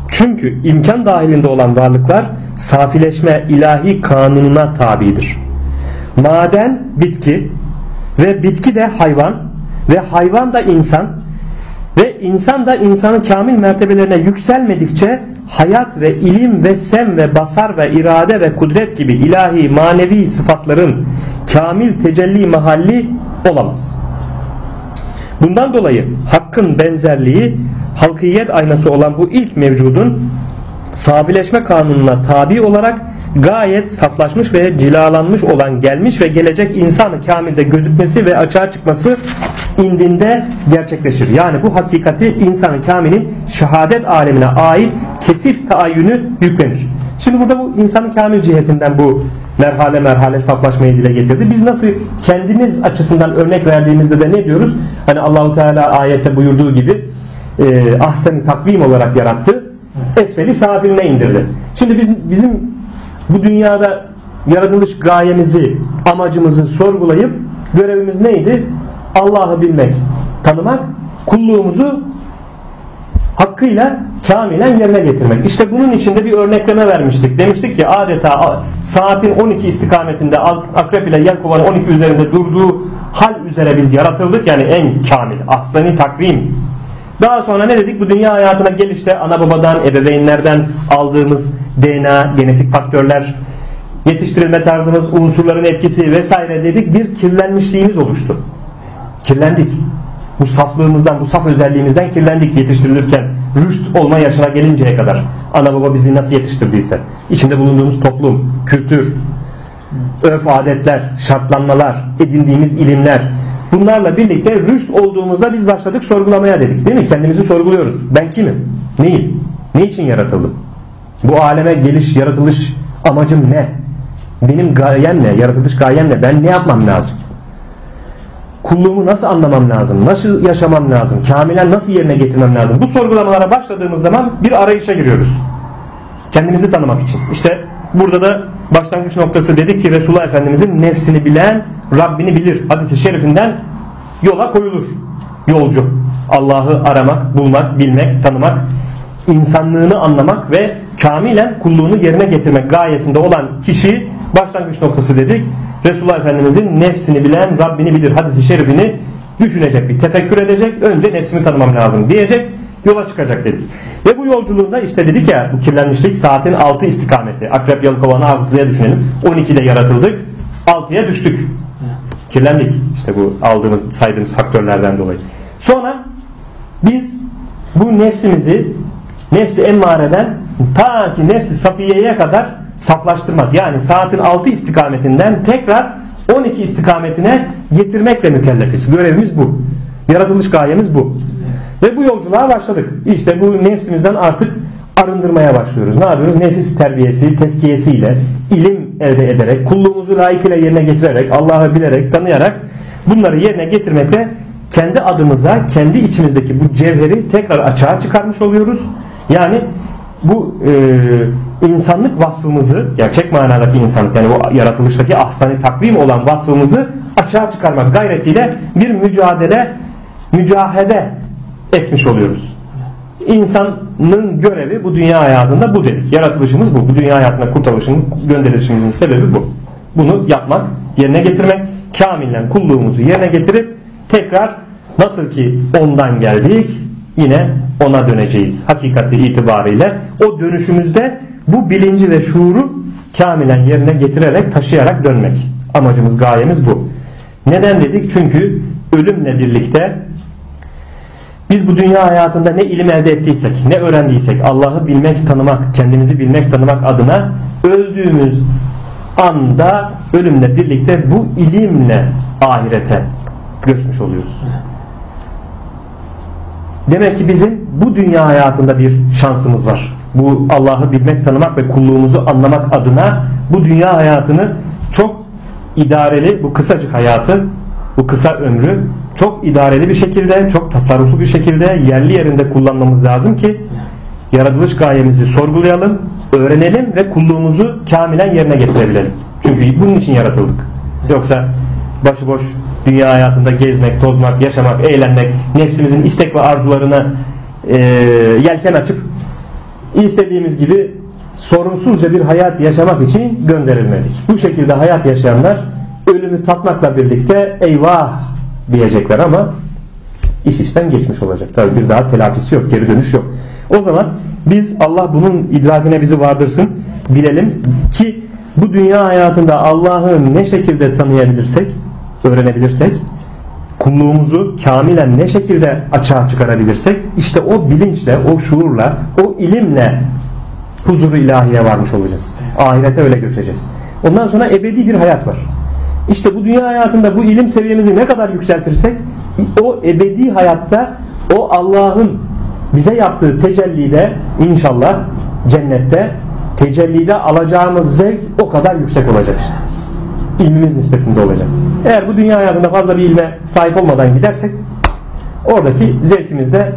A: Çünkü imkan dahilinde olan varlıklar safileşme ilahi kanununa tabidir. Maden bitki ve bitki de hayvan ve hayvan da insan ve insan da insanın kamil mertebelerine yükselmedikçe hayat ve ilim ve sem ve basar ve irade ve kudret gibi ilahi manevi sıfatların kamil tecelli mahalli olamaz. Bundan dolayı hakkın benzerliği halkiyet aynası olan bu ilk mevcudun sabileşme kanununa tabi olarak gayet saflaşmış ve cilalanmış olan gelmiş ve gelecek insanı kamilde gözükmesi ve açığa çıkması indinde gerçekleşir. Yani bu hakikati insanın kamilin şehadet alemine ait kesif taayyünü yüklenir. Şimdi burada bu insanın kamil cihetinden bu merhale merhale saflaşmayı dile getirdi. Biz nasıl kendimiz açısından örnek verdiğimizde de ne diyoruz? Hani Allahu Teala ayette buyurduğu gibi e, ahsen takvim olarak yarattı. Esfeli safiline indirdi. Şimdi biz, bizim bu dünyada yaratılış gayemizi, amacımızı sorgulayıp görevimiz neydi? Allah'ı bilmek, tanımak, kulluğumuzu hakkıyla kamilen yerine getirmek. İşte bunun içinde bir örnekleme vermiştik. Demiştik ki adeta saatin 12 istikametinde akrep ile yelkovanın 12 üzerinde durduğu hal üzere biz yaratıldık. Yani en kamil, ahsani takvim. Daha sonra ne dedik? Bu dünya hayatına gelişte ana babadan, ebeveynlerden aldığımız DNA, genetik faktörler, yetiştirilme tarzımız, unsurların etkisi vesaire dedik. Bir kirlenmişliğimiz oluştu. Kirlendik bu saflığımızdan, bu saf özelliğimizden kirlendik yetiştirilirken. Rüşt olma yaşına gelinceye kadar. Ana baba bizi nasıl yetiştirdiyse. içinde bulunduğumuz toplum, kültür, örf adetler, şartlanmalar, edindiğimiz ilimler. Bunlarla birlikte rüşt olduğumuzda biz başladık sorgulamaya dedik değil mi? Kendimizi sorguluyoruz. Ben kimim? Neyim? Ne için yaratıldım? Bu aleme geliş, yaratılış amacım ne? Benim gayem ne? Yaratılış gayem ne? Ben ne yapmam lazım? kulluğumu nasıl anlamam lazım? Nasıl yaşamam lazım? Kamilen nasıl yerine getirmem lazım? Bu sorgulamalara başladığımız zaman bir arayışa giriyoruz. Kendimizi tanımak için. İşte burada da başlangıç noktası dedik ki Resulullah Efendimizin nefsini bilen Rabbini bilir. Hadisi şerifinden yola koyulur. Yolcu. Allah'ı aramak, bulmak, bilmek, tanımak, insanlığını anlamak ve kamilen kulluğunu yerine getirmek gayesinde olan kişi başlangıç noktası dedik. Resulullah Efendimizin nefsini bilen Rabbini bilir hadisi şerifini düşünecek bir tefekkür edecek. Önce nefsimi tanımam lazım diyecek. Yola çıkacak dedik. Ve bu yolculuğunda işte dedik ya bu kirlenmişlik saatin 6 istikameti. Akrep Yalıkovan'ı 6'ya düşünelim. 12'de yaratıldık. 6'ya düştük. Kirlendik. İşte bu aldığımız saydığımız faktörlerden dolayı. Sonra biz bu nefsimizi nefsi emmareden ta ki nefsi safiyeye kadar saflaştırmak yani saatin 6 istikametinden tekrar 12 istikametine getirmekle mükellefiz. Görevimiz bu. Yaratılış gayemiz bu. Ve bu yolculuğa başladık. İşte bu nefsimizden artık arındırmaya başlıyoruz. Ne yapıyoruz? Nefis terbiyesi, teskiyesiyle, ilim elde ederek, kulluğumuzu layıkıyla yerine getirerek, Allah'ı bilerek, tanıyarak bunları yerine getirmekle kendi adımıza, kendi içimizdeki bu cevheri tekrar açığa çıkarmış oluyoruz. Yani bu e, insanlık vasfımızı gerçek manadaki insanlık yani bu yaratılıştaki ahsani takvim olan vasfımızı açığa çıkarmak gayretiyle bir mücadele mücahede etmiş oluyoruz. İnsanın görevi bu dünya hayatında bu dedik. Yaratılışımız bu. Bu dünya hayatına kurtuluşun gönderilişimizin sebebi bu. Bunu yapmak, yerine getirmek, kamilen kulluğumuzu yerine getirip tekrar nasıl ki ondan geldik yine ona döneceğiz. Hakikati itibariyle o dönüşümüzde bu bilinci ve şuuru kamilen yerine getirerek taşıyarak dönmek. Amacımız gayemiz bu. Neden dedik? Çünkü ölümle birlikte biz bu dünya hayatında ne ilim elde ettiysek, ne öğrendiysek, Allah'ı bilmek, tanımak, kendimizi bilmek, tanımak adına öldüğümüz anda ölümle birlikte bu ilimle ahirete göçmüş oluyoruz. Demek ki bizim bu dünya hayatında bir şansımız var. bu Allah'ı bilmek, tanımak ve kulluğumuzu anlamak adına bu dünya hayatını çok idareli, bu kısacık hayatı, bu kısa ömrü çok idareli bir şekilde, çok tasarruflu bir şekilde yerli yerinde kullanmamız lazım ki yaratılış gayemizi sorgulayalım, öğrenelim ve kulluğumuzu kamilen yerine getirebilelim. Çünkü bunun için yaratıldık. Yoksa başıboş dünya hayatında gezmek, tozmak, yaşamak, eğlenmek, nefsimizin istek ve arzularına e, yelken açıp istediğimiz gibi sorunsuzca bir hayat yaşamak için gönderilmedik. Bu şekilde hayat yaşayanlar ölümü tatmakla birlikte eyvah diyecekler ama iş işten geçmiş olacak. Tabi bir daha telafisi yok, geri dönüş yok. O zaman biz Allah bunun idrakine bizi vardırsın, bilelim ki bu dünya hayatında Allah'ı ne şekilde tanıyabilirsek, öğrenebilirsek, kulluğumuzu kamilen ne şekilde açığa çıkarabilirsek, işte o bilinçle, o şuurla, o ilimle huzuru ilahiye varmış olacağız. Ahirete öyle göçeceğiz. Ondan sonra ebedi bir hayat var. İşte bu dünya hayatında bu ilim seviyemizi ne kadar yükseltirsek o ebedi hayatta o Allah'ın bize yaptığı tecellide inşallah cennette tecellide alacağımız zevk o kadar yüksek olacak işte. İlmimiz nispetinde olacak. Eğer bu dünya hayatında fazla bir ilme sahip olmadan gidersek oradaki zevkimiz de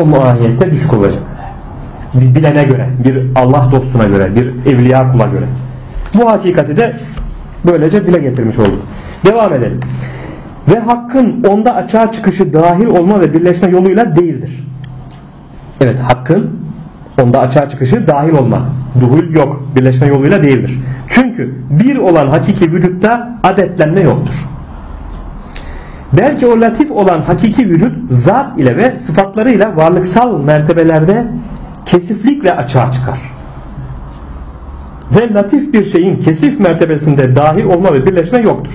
A: o muahiyette düşük olacak. Bir bilene göre, bir Allah dostuna göre, bir evliya kula göre. Bu hakikati de böylece dile getirmiş olduk. Devam edelim. Ve hakkın onda açığa çıkışı dahil olma ve birleşme yoluyla değildir. Evet hakkın onda açığa çıkışı dahil olmaz. Duhul yok. Birleşme yoluyla değildir. Çünkü bir olan hakiki vücutta adetlenme yoktur. Belki o latif olan hakiki vücut zat ile ve sıfatlarıyla varlıksal mertebelerde kesiflikle açığa çıkar. Ve latif bir şeyin kesif mertebesinde dahil olma ve birleşme yoktur.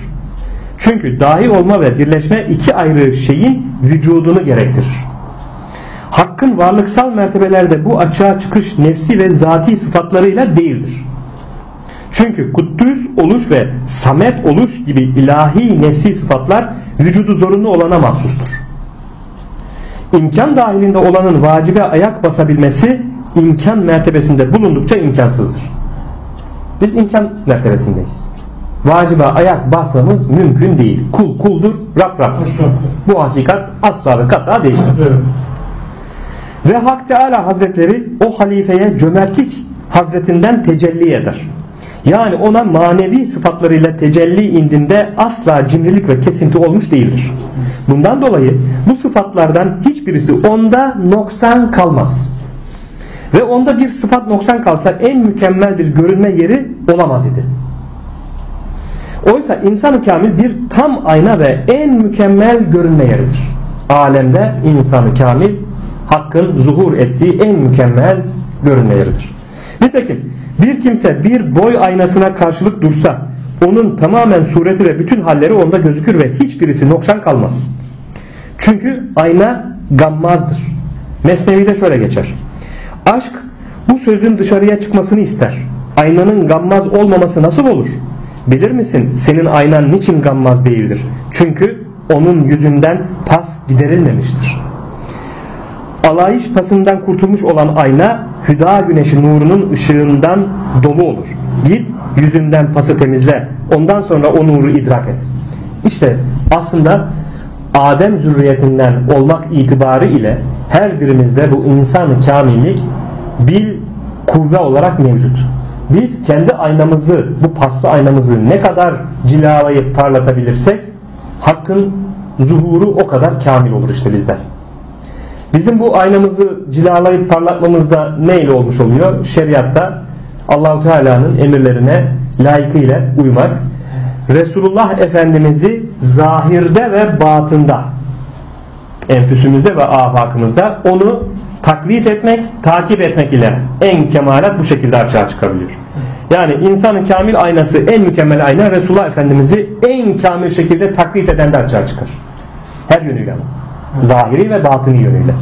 A: Çünkü dahil olma ve birleşme iki ayrı şeyin vücudunu gerektirir. Hakkın varlıksal mertebelerde bu açığa çıkış nefsi ve zati sıfatlarıyla değildir. Çünkü kuddüs oluş ve samet oluş gibi ilahi nefsi sıfatlar vücudu zorunlu olana mahsustur. İmkan dahilinde olanın vacibe ayak basabilmesi imkan mertebesinde bulundukça imkansızdır. Biz imkan mertebesindeyiz. Vacibe ayak basmamız mümkün değil. Kul kuldur, Rab Rab'dır. Bu hakikat asla ve kata değişmez. Ve Hak Teala Hazretleri o halifeye cömertlik hazretinden tecelli eder. Yani ona manevi sıfatlarıyla tecelli indinde asla cimrilik ve kesinti olmuş değildir. Bundan dolayı bu sıfatlardan hiçbirisi onda noksan kalmaz. Ve onda bir sıfat noksan kalsa en mükemmel bir görünme yeri olamaz idi. Oysa insan kamil bir tam ayna ve en mükemmel görünme yeridir. Alemde insanı kamil hakkın zuhur ettiği en mükemmel görünme yeridir. Nitekim bir kimse bir boy aynasına karşılık dursa onun tamamen sureti ve bütün halleri onda gözükür ve hiçbirisi noksan kalmaz. Çünkü ayna gammazdır. Mesnevi'de şöyle geçer. Aşk bu sözün dışarıya çıkmasını ister. Aynanın gammaz olmaması nasıl olur? Bilir misin senin aynan niçin gammaz değildir? Çünkü onun yüzünden pas giderilmemiştir. Alayiş pasından kurtulmuş olan ayna hüda güneşi nurunun ışığından dolu olur. Git yüzünden pası temizle. Ondan sonra o nuru idrak et. İşte aslında Adem zürriyetinden olmak itibarı ile her birimizde bu insan kamillik bil kuvve olarak mevcut. Biz kendi aynamızı, bu paslı aynamızı ne kadar cilalayıp parlatabilirsek hakkın zuhuru o kadar kamil olur işte bizden. Bizim bu aynamızı cilalayıp parlatmamızda ne ile olmuş oluyor? Şeriatta Allahu Teala'nın emirlerine layıkıyla uymak, Resulullah Efendimiz'i zahirde ve batında enfüsümüzde ve afakımızda onu taklit etmek, takip etmek ile en kemalat bu şekilde açığa çıkabiliyor. Yani insanın kamil aynası en mükemmel ayna Resulullah Efendimiz'i en kamil şekilde taklit eden de açığa çıkar. Her yönüyle ama. Zahiri ve batını yönüyle.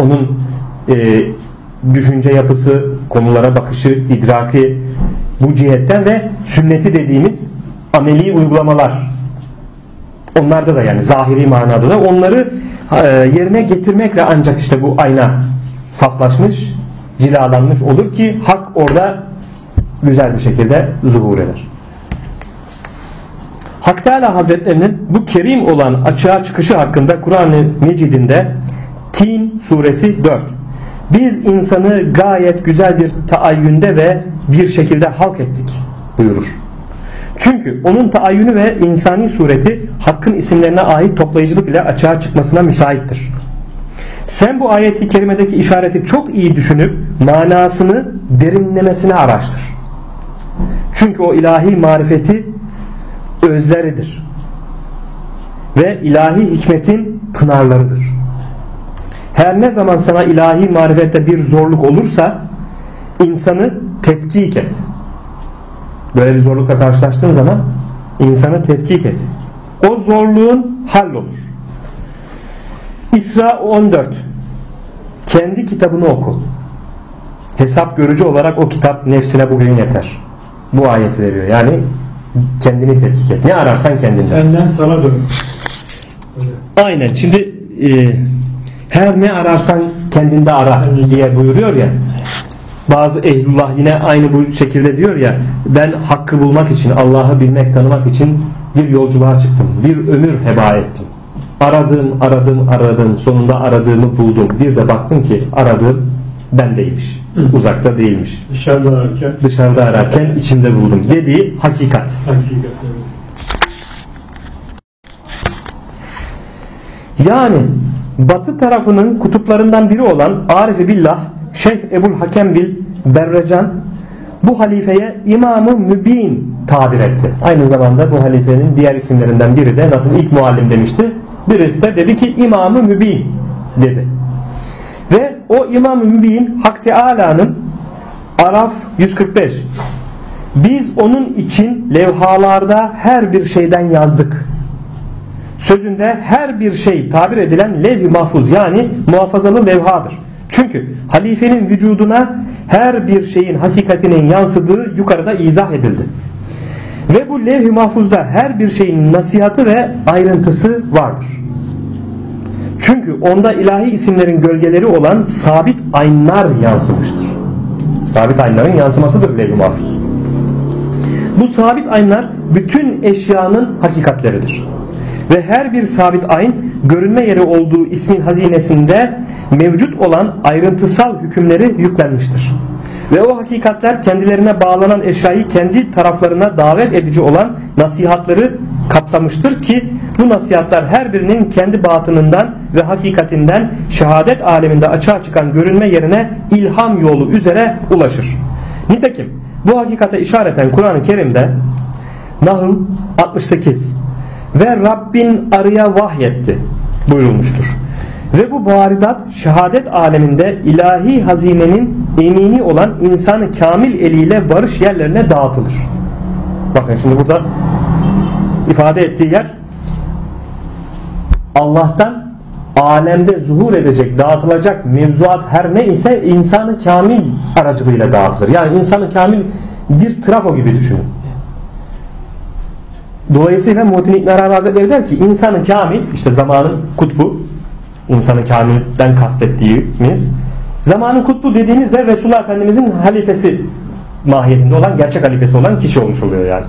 A: Onun e, düşünce yapısı, konulara bakışı, idraki bu cihetten ve sünneti dediğimiz ameli uygulamalar onlarda da yani zahiri manada da onları e, yerine getirmekle ancak işte bu ayna saflaşmış cilalanmış olur ki hak orada güzel bir şekilde zuhur eder. Hak Teala Hazretlerinin bu kerim olan açığa çıkışı hakkında Kur'an-ı Mecid'inde Tin suresi 4 biz insanı gayet güzel bir taayyünde ve bir şekilde halk ettik buyurur. Çünkü onun taayyünü ve insani sureti hakkın isimlerine ait toplayıcılık ile açığa çıkmasına müsaittir. Sen bu ayeti kerimedeki işareti çok iyi düşünüp manasını derinlemesine araştır. Çünkü o ilahi marifeti özleridir. Ve ilahi hikmetin pınarlarıdır. Her ne zaman sana ilahi marifette bir zorluk olursa insanı tetkik et. Böyle bir zorlukla karşılaştığın zaman insanı tetkik et. O zorluğun hallolur. İsra 14 Kendi kitabını oku. Hesap görücü olarak o kitap nefsine bugün yeter. Bu ayet veriyor. Yani kendini tetkik et. Ne ararsan kendinden.
B: Senden sana dön.
A: Aynen. Şimdi e, her ne ararsan kendinde ara diye buyuruyor ya. Bazı ehlullah yine aynı bu şekilde diyor ya ben hakkı bulmak için Allah'ı bilmek tanımak için bir yolculuğa çıktım. Bir ömür heba ettim. Aradım aradım aradım sonunda aradığımı buldum. Bir de baktım ki aradığım bendeymiş. Uzakta değilmiş.
B: Dışarıda ararken
A: Dışarıda ararken içimde buldum dediği hakikat.
B: hakikat. evet.
A: Yani batı tarafının kutuplarından biri olan Arif-i Billah Şeyh Ebul Hakem Bil Berrecan bu halifeye İmam-ı Mübin tabir etti. Aynı zamanda bu halifenin diğer isimlerinden biri de nasıl ilk muallim demişti. Birisi de dedi ki İmam-ı Mübin dedi. Ve o İmam-ı Mübin Hak Teala'nın Araf 145 biz onun için levhalarda her bir şeyden yazdık sözünde her bir şey tabir edilen levh-i mahfuz yani muhafazalı levhadır. Çünkü halifenin vücuduna her bir şeyin hakikatinin yansıdığı yukarıda izah edildi. Ve bu levh-i mahfuzda her bir şeyin nasihatı ve ayrıntısı vardır. Çünkü onda ilahi isimlerin gölgeleri olan sabit aynlar yansımıştır. Sabit aynların yansımasıdır levh-i mahfuz. Bu sabit aynlar bütün eşyanın hakikatleridir. Ve her bir sabit ayn görünme yeri olduğu ismin hazinesinde mevcut olan ayrıntısal hükümleri yüklenmiştir. Ve o hakikatler kendilerine bağlanan eşyayı kendi taraflarına davet edici olan nasihatları kapsamıştır ki bu nasihatler her birinin kendi batınından ve hakikatinden şehadet aleminde açığa çıkan görünme yerine ilham yolu üzere ulaşır. Nitekim bu hakikate işareten Kur'an-ı Kerim'de Nahl 68 ve Rabbin arıya vahyetti buyurulmuştur. Ve bu varidat şehadet aleminde ilahi hazinenin emini olan insanı kamil eliyle varış yerlerine dağıtılır. Bakın şimdi burada ifade ettiği yer Allah'tan alemde zuhur edecek, dağıtılacak mevzuat her ne ise insanı kamil aracılığıyla dağıtılır. Yani insanı kamil bir trafo gibi düşünün. Dolayısıyla Muhittin İbn Arabi Hazretleri der ki insanı kamil işte zamanın kutbu insanı kamilden kastettiğimiz zamanın kutbu dediğimizde Resulullah Efendimizin halifesi mahiyetinde olan gerçek halifesi olan kişi olmuş oluyor yani.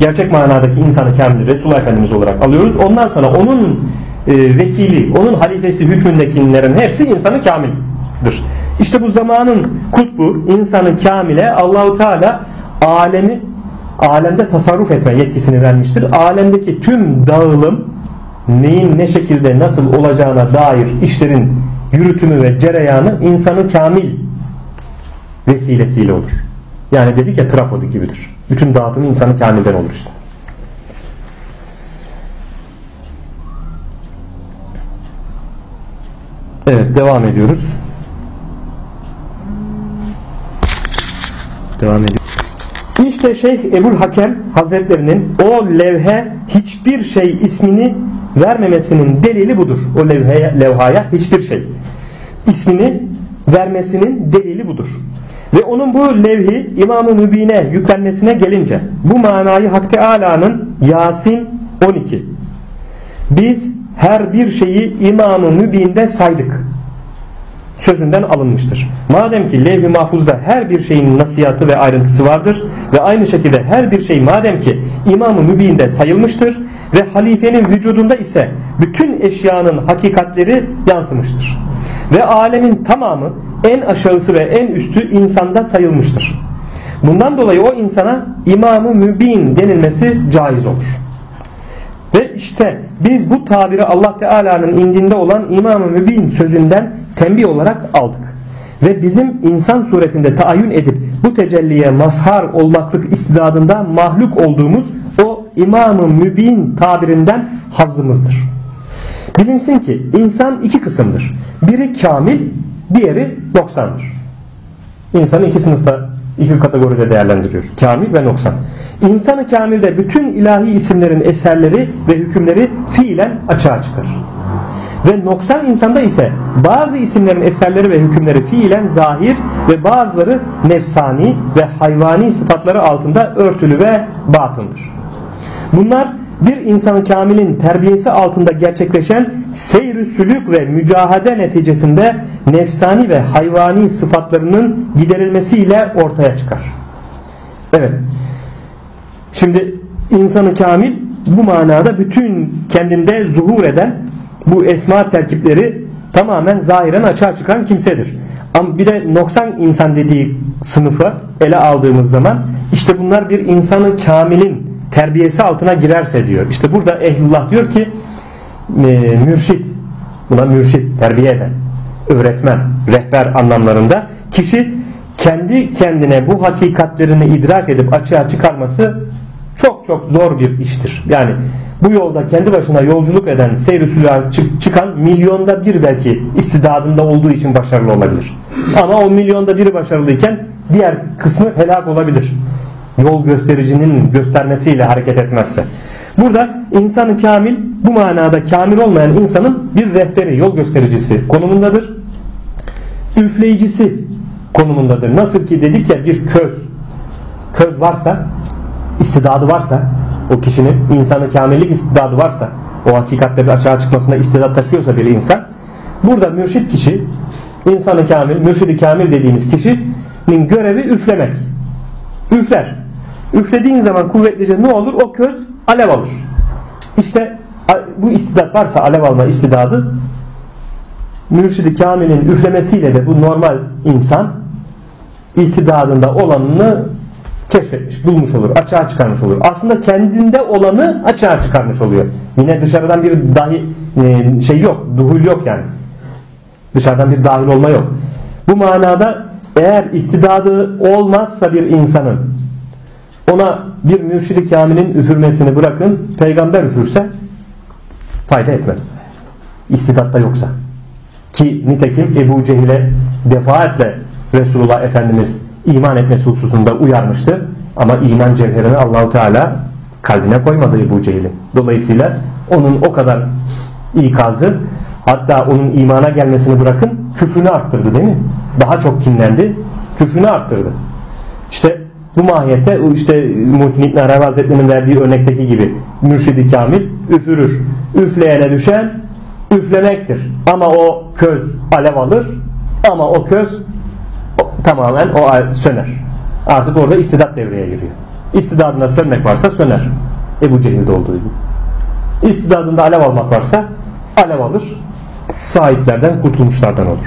A: Gerçek manadaki insanı kamil Resulullah Efendimiz olarak alıyoruz. Ondan sonra onun e, vekili, onun halifesi hükmündekilerin hepsi insanı kamildir. İşte bu zamanın kutbu, insanı kamile Allahu Teala alemi alemde tasarruf etme yetkisini vermiştir. Alemdeki tüm dağılım neyin ne şekilde nasıl olacağına dair işlerin yürütümü ve cereyanı insanı kamil vesilesiyle olur. Yani dedik ya trafo gibidir. Bütün dağıtım insanı kamilden olur işte. Evet devam ediyoruz. Devam ediyoruz. İşte Şeyh Ebul Hakem Hazretlerinin o levhe hiçbir şey ismini vermemesinin delili budur. O levhaya, levhaya hiçbir şey ismini vermesinin delili budur. Ve onun bu levhi İmam-ı Mübin'e yüklenmesine gelince bu manayı Hak Teala'nın Yasin 12 biz her bir şeyi İmam-ı Mübin'de saydık. Sözünden alınmıştır. Madem ki levh-i mahfuzda her bir şeyin nasihatı ve ayrıntısı vardır ve aynı şekilde her bir şey madem ki İmam-ı Mübin'de sayılmıştır ve halifenin vücudunda ise bütün eşyanın hakikatleri yansımıştır. Ve alemin tamamı en aşağısı ve en üstü insanda sayılmıştır. Bundan dolayı o insana İmam-ı Mübin denilmesi caiz olur. Ve işte biz bu tabiri Allah Teala'nın indinde olan İmam-ı Mübin sözünden tembih olarak aldık. Ve bizim insan suretinde taayyün edip bu tecelliye mazhar olmaklık istidadında mahluk olduğumuz o İmam-ı Mübin tabirinden hazzımızdır. Bilinsin ki insan iki kısımdır. Biri kamil, diğeri noksandır. İnsanı iki sınıfta iki kategoride değerlendiriyor. Kamil ve noksan. İnsanı kamilde bütün ilahi isimlerin eserleri ve hükümleri fiilen açığa çıkar. Ve noksan insanda ise bazı isimlerin eserleri ve hükümleri fiilen zahir ve bazıları nefsani ve hayvani sıfatları altında örtülü ve batındır. Bunlar bir insanın kamilin terbiyesi altında gerçekleşen seyr sülük ve mücahede neticesinde nefsani ve hayvani sıfatlarının giderilmesiyle ortaya çıkar. Evet. Şimdi insanı kamil bu manada bütün kendinde zuhur eden bu esma terkipleri tamamen zahiren açığa çıkan kimsedir. Ama bir de noksan insan dediği sınıfı ele aldığımız zaman işte bunlar bir insanı kamilin terbiyesi altına girerse diyor. İşte burada ehlullah diyor ki e, mürşit buna mürşit terbiye eden öğretmen rehber anlamlarında kişi kendi kendine bu hakikatlerini idrak edip açığa çıkarması çok çok zor bir iştir. Yani bu yolda kendi başına yolculuk eden seyr çıkan milyonda bir belki istidadında olduğu için başarılı olabilir. Ama o milyonda biri başarılıyken diğer kısmı helak olabilir yol göstericinin göstermesiyle hareket etmezse. Burada insanı kamil bu manada kamil olmayan insanın bir rehberi, yol göstericisi konumundadır. Üfleyicisi konumundadır. Nasıl ki dedik ya bir köz köz varsa istidadı varsa o kişinin insanı kamillik istidadı varsa o hakikatlerin açığa çıkmasına istidat taşıyorsa bir insan burada mürşit kişi insanı kamil, mürşidi kamil dediğimiz kişinin görevi üflemek. Üfler. Üflediğin zaman kuvvetlice ne olur? O köz alev alır. İşte bu istidat varsa alev alma istidadı mürşidi kamilin üflemesiyle de bu normal insan istidadında olanını keşfetmiş, bulmuş olur, açığa çıkarmış olur. Aslında kendinde olanı açığa çıkarmış oluyor. Yine dışarıdan bir dahi e, şey yok, duhul yok yani. Dışarıdan bir dahil olma yok. Bu manada eğer istidadı olmazsa bir insanın ona bir mürşidi kamilin üfürmesini bırakın peygamber üfürse fayda etmez. İstidatta yoksa. Ki nitekim Ebu Cehil'e defaatle Resulullah Efendimiz iman etmesi hususunda uyarmıştı. Ama iman cevherini Allahu Teala kalbine koymadı Ebu Cehil'in. Dolayısıyla onun o kadar ikazı hatta onun imana gelmesini bırakın küfrünü arttırdı değil mi? Daha çok kinlendi. Küfrünü arttırdı. İşte bu mahiyette işte Muhittin İbn Arabi Hazretleri'nin verdiği örnekteki gibi mürşidi kamil üfürür. Üfleyene düşen üflemektir. Ama o köz alev alır ama o köz tamamen o söner. Artık orada istidat devreye giriyor. İstidadında sönmek varsa söner. Ebu Cehil'de olduğu gibi. İstidadında alev almak varsa alev alır. Sahiplerden kurtulmuşlardan olur.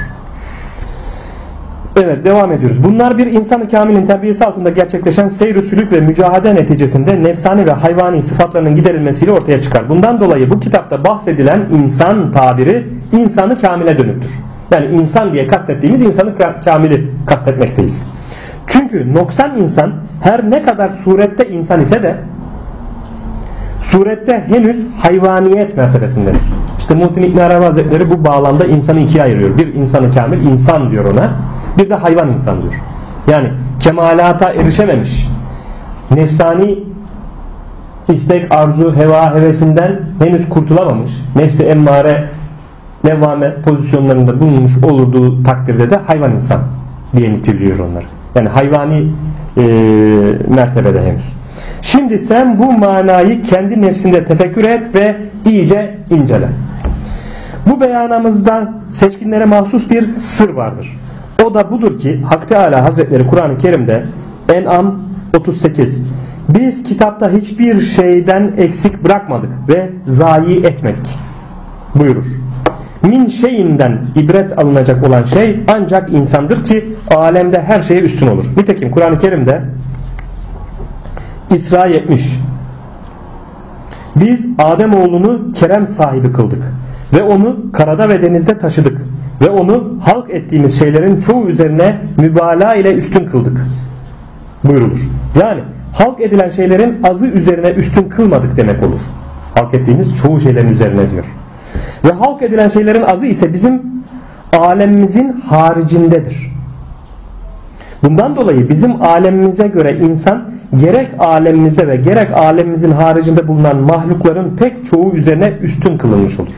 A: Evet devam ediyoruz. Bunlar bir insanı kamilin terbiyesi altında gerçekleşen seyr sülük ve mücahede neticesinde nefsani ve hayvani sıfatlarının giderilmesiyle ortaya çıkar. Bundan dolayı bu kitapta bahsedilen insan tabiri insanı kamile dönüktür. Yani insan diye kastettiğimiz insanı kamili kastetmekteyiz. Çünkü noksan insan her ne kadar surette insan ise de surette henüz hayvaniyet mertebesindedir. İşte Muhittin İbn Arabi Hazretleri bu bağlamda insanı ikiye ayırıyor. Bir insanı kamil insan diyor ona. Bir de hayvan insan diyor. Yani kemalata erişememiş. Nefsani istek, arzu, heva, hevesinden henüz kurtulamamış. Nefsi emmare, nevame pozisyonlarında bulunmuş olduğu takdirde de hayvan insan diye niteliyor onları. Yani hayvani e, mertebede henüz. Şimdi sen bu manayı kendi nefsinde tefekkür et ve iyice incele. Bu beyanımızda seçkinlere mahsus bir sır vardır. O da budur ki Hak Teala Hazretleri Kur'an-ı Kerim'de En'am 38 Biz kitapta hiçbir şeyden eksik bırakmadık ve zayi etmedik buyurur. Min şeyinden ibret alınacak olan şey ancak insandır ki alemde her şeye üstün olur. Nitekim Kur'an-ı Kerim'de İsra 70 Biz Adem oğlunu kerem sahibi kıldık ve onu karada ve denizde taşıdık ve onu halk ettiğimiz şeylerin çoğu üzerine mübalağa ile üstün kıldık buyurulur. Yani halk edilen şeylerin azı üzerine üstün kılmadık demek olur. Halk ettiğimiz çoğu şeylerin üzerine diyor. Ve halk edilen şeylerin azı ise bizim alemimizin haricindedir. Bundan dolayı bizim alemimize göre insan gerek alemimizde ve gerek alemimizin haricinde bulunan mahlukların pek çoğu üzerine üstün kılınmış olur.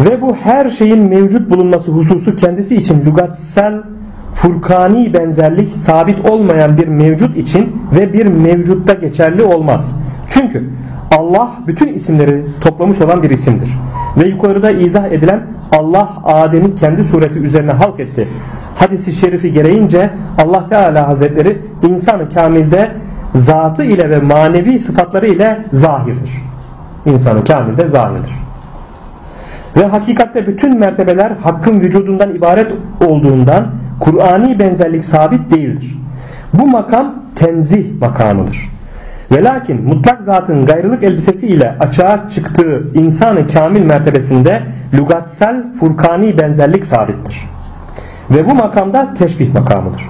A: Ve bu her şeyin mevcut bulunması hususu kendisi için lügatsel furkani benzerlik sabit olmayan bir mevcut için ve bir mevcutta geçerli olmaz. Çünkü Allah bütün isimleri toplamış olan bir isimdir. Ve yukarıda izah edilen Allah Adem'i kendi sureti üzerine halk etti. Hadisi şerifi gereğince Allah Teala Hazretleri insanı kamilde zatı ile ve manevi sıfatları ile zahirdir. İnsanı kamilde zahirdir. Ve hakikatte bütün mertebeler hakkın vücudundan ibaret olduğundan Kur'ani benzerlik sabit değildir. Bu makam tenzih makamıdır. Ve lakin mutlak zatın gayrılık elbisesi ile açığa çıktığı insanı kamil mertebesinde lügatsel furkani benzerlik sabittir. Ve bu makamda teşbih makamıdır.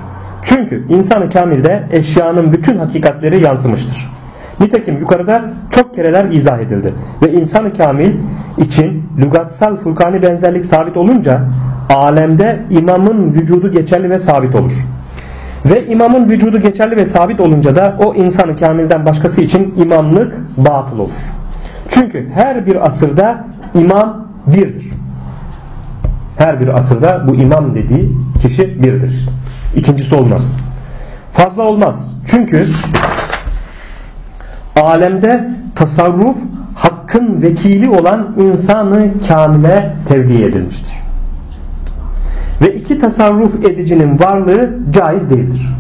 A: Çünkü insanı kamilde eşyanın bütün hakikatleri yansımıştır. Nitekim yukarıda çok kereler izah edildi. Ve insanı kamil için lügatsal furkani benzerlik sabit olunca alemde imamın vücudu geçerli ve sabit olur. Ve imamın vücudu geçerli ve sabit olunca da o insanı kamilden başkası için imamlık batıl olur. Çünkü her bir asırda imam birdir. Her bir asırda bu imam dediği kişi birdir. İkincisi olmaz. Fazla olmaz. Çünkü alemde tasarruf hakkın vekili olan insanı kamile tevdi edilmiştir. Ve iki tasarruf edicinin varlığı caiz değildir.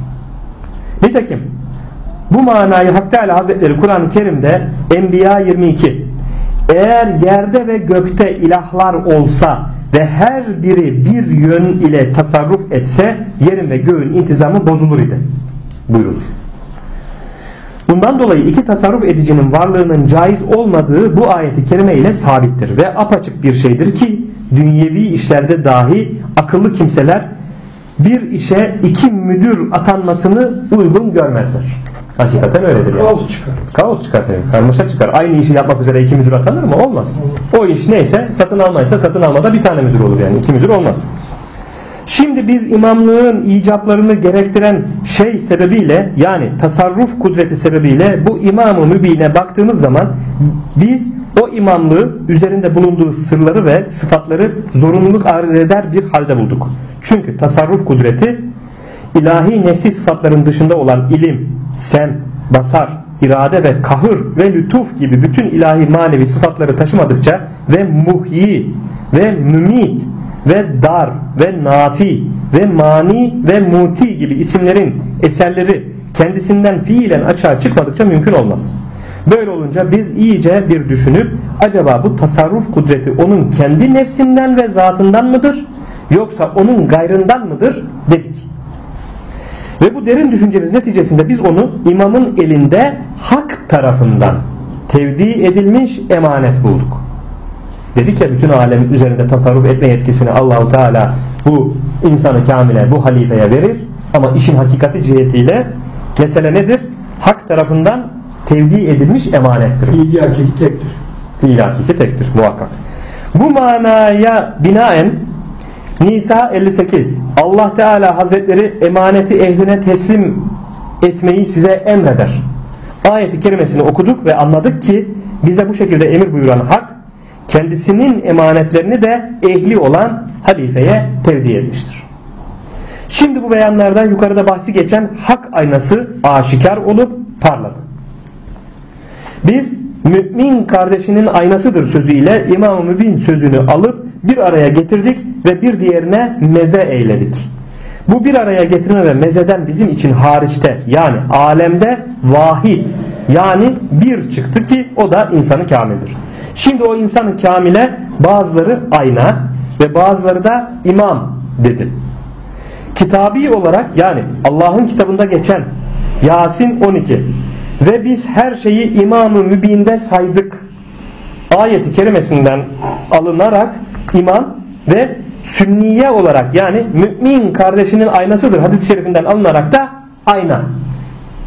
A: Nitekim bu manayı Hak Teala Hazretleri Kur'an-ı Kerim'de Enbiya 22 eğer yerde ve gökte ilahlar olsa ve her biri bir yön ile tasarruf etse yerin ve göğün intizamı bozulur idi buyurulur. Bundan dolayı iki tasarruf edicinin varlığının caiz olmadığı bu ayeti kerime ile sabittir ve apaçık bir şeydir ki dünyevi işlerde dahi akıllı kimseler bir işe iki müdür atanmasını uygun görmezler. Hakikaten öyledir. Yani.
B: Kaos çıkar.
A: Kaos çıkar tabii. Karmaşa çıkar. Aynı işi yapmak üzere iki müdür atanır mı? Olmaz. O iş neyse satın almaysa satın almada bir tane müdür olur yani. iki müdür olmaz. Şimdi biz imamlığın icaplarını gerektiren şey sebebiyle yani tasarruf kudreti sebebiyle bu imam-ı mübine baktığımız zaman biz o imamlığı üzerinde bulunduğu sırları ve sıfatları zorunluluk arz eder bir halde bulduk. Çünkü tasarruf kudreti ilahi nefsi sıfatların dışında olan ilim, sen, basar, irade ve kahır ve lütuf gibi bütün ilahi manevi sıfatları taşımadıkça ve muhyi ve mümit ve dar ve nafi ve mani ve muti gibi isimlerin eserleri kendisinden fiilen açığa çıkmadıkça mümkün olmaz. Böyle olunca biz iyice bir düşünüp acaba bu tasarruf kudreti onun kendi nefsinden ve zatından mıdır yoksa onun gayrından mıdır dedik. Ve bu derin düşüncemiz neticesinde biz onu imamın elinde hak tarafından tevdi edilmiş emanet bulduk. Dedik ya bütün alem üzerinde tasarruf etme yetkisini Allahu Teala bu insanı kamile, bu halifeye verir. Ama işin hakikati cihetiyle mesele nedir? Hak tarafından tevdi edilmiş emanettir.
B: İlgi hakiki tektir.
A: Fiil hakiki tektir muhakkak. Bu manaya binaen Nisa 58 Allah Teala Hazretleri emaneti ehline teslim etmeyi size emreder. Ayeti kerimesini okuduk ve anladık ki bize bu şekilde emir buyuran hak kendisinin emanetlerini de ehli olan halifeye tevdi etmiştir. Şimdi bu beyanlardan yukarıda bahsi geçen hak aynası aşikar olup parladı. Biz mümin kardeşinin aynasıdır sözüyle İmam-ı Mübin sözünü alıp bir araya getirdik ve bir diğerine meze eyledik. Bu bir araya getirme ve mezeden bizim için hariçte yani alemde vahid yani bir çıktı ki o da insanı kamildir. Şimdi o insanı kamile bazıları ayna ve bazıları da imam dedi. Kitabi olarak yani Allah'ın kitabında geçen Yasin 12 ve biz her şeyi imamı mübinde saydık ayeti kerimesinden alınarak imam ve sünniye olarak yani mümin kardeşinin aynasıdır hadis-i şerifinden alınarak da ayna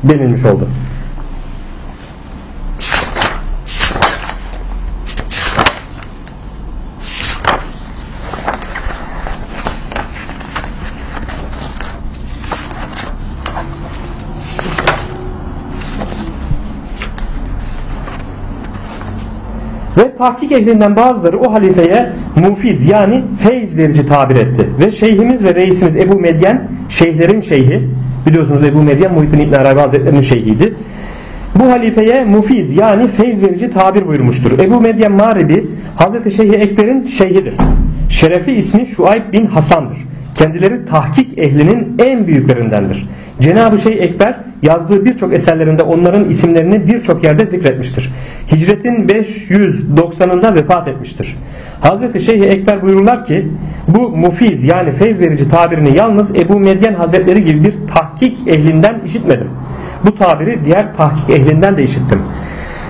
A: denilmiş oldu. Tahkik ehlinden bazıları o halifeye mufiz yani feyz verici tabir etti. Ve şeyhimiz ve reisimiz Ebu Medyen şeyhlerin şeyhi biliyorsunuz Ebu Medyen Muhittin İbn Arabi Hazretleri'nin şeyhiydi. Bu halifeye mufiz yani feyz verici tabir buyurmuştur. Ebu Medyen Maribi Hazreti Şeyhi Ekber'in şeyhidir. Şerefli ismi Şuayb bin Hasan'dır. Kendileri tahkik ehlinin en büyüklerindendir. Cenab-ı Şeyh Ekber yazdığı birçok eserlerinde onların isimlerini birçok yerde zikretmiştir. Hicretin 590'ında vefat etmiştir. Hazreti Şeyh Ekber buyururlar ki bu mufiz yani feyz verici tabirini yalnız Ebu Medyen Hazretleri gibi bir tahkik ehlinden işitmedim. Bu tabiri diğer tahkik ehlinden de işittim.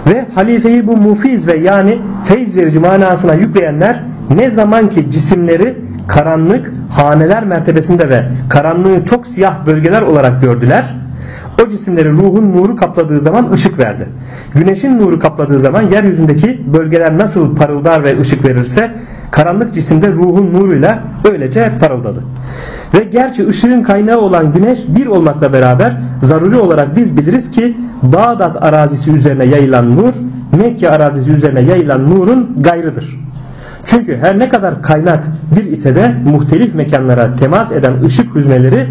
A: Ve halifeyi bu mufiz ve yani feyz verici manasına yükleyenler ne zaman ki cisimleri karanlık haneler mertebesinde ve karanlığı çok siyah bölgeler olarak gördüler. O cisimleri ruhun nuru kapladığı zaman ışık verdi. Güneşin nuru kapladığı zaman yeryüzündeki bölgeler nasıl parıldar ve ışık verirse karanlık cisimde ruhun nuruyla öylece parıldadı. Ve gerçi ışığın kaynağı olan güneş bir olmakla beraber zaruri olarak biz biliriz ki Bağdat arazisi üzerine yayılan nur Mekke arazisi üzerine yayılan nurun gayrıdır. Çünkü her ne kadar kaynak bir ise de muhtelif mekanlara temas eden ışık hüzmeleri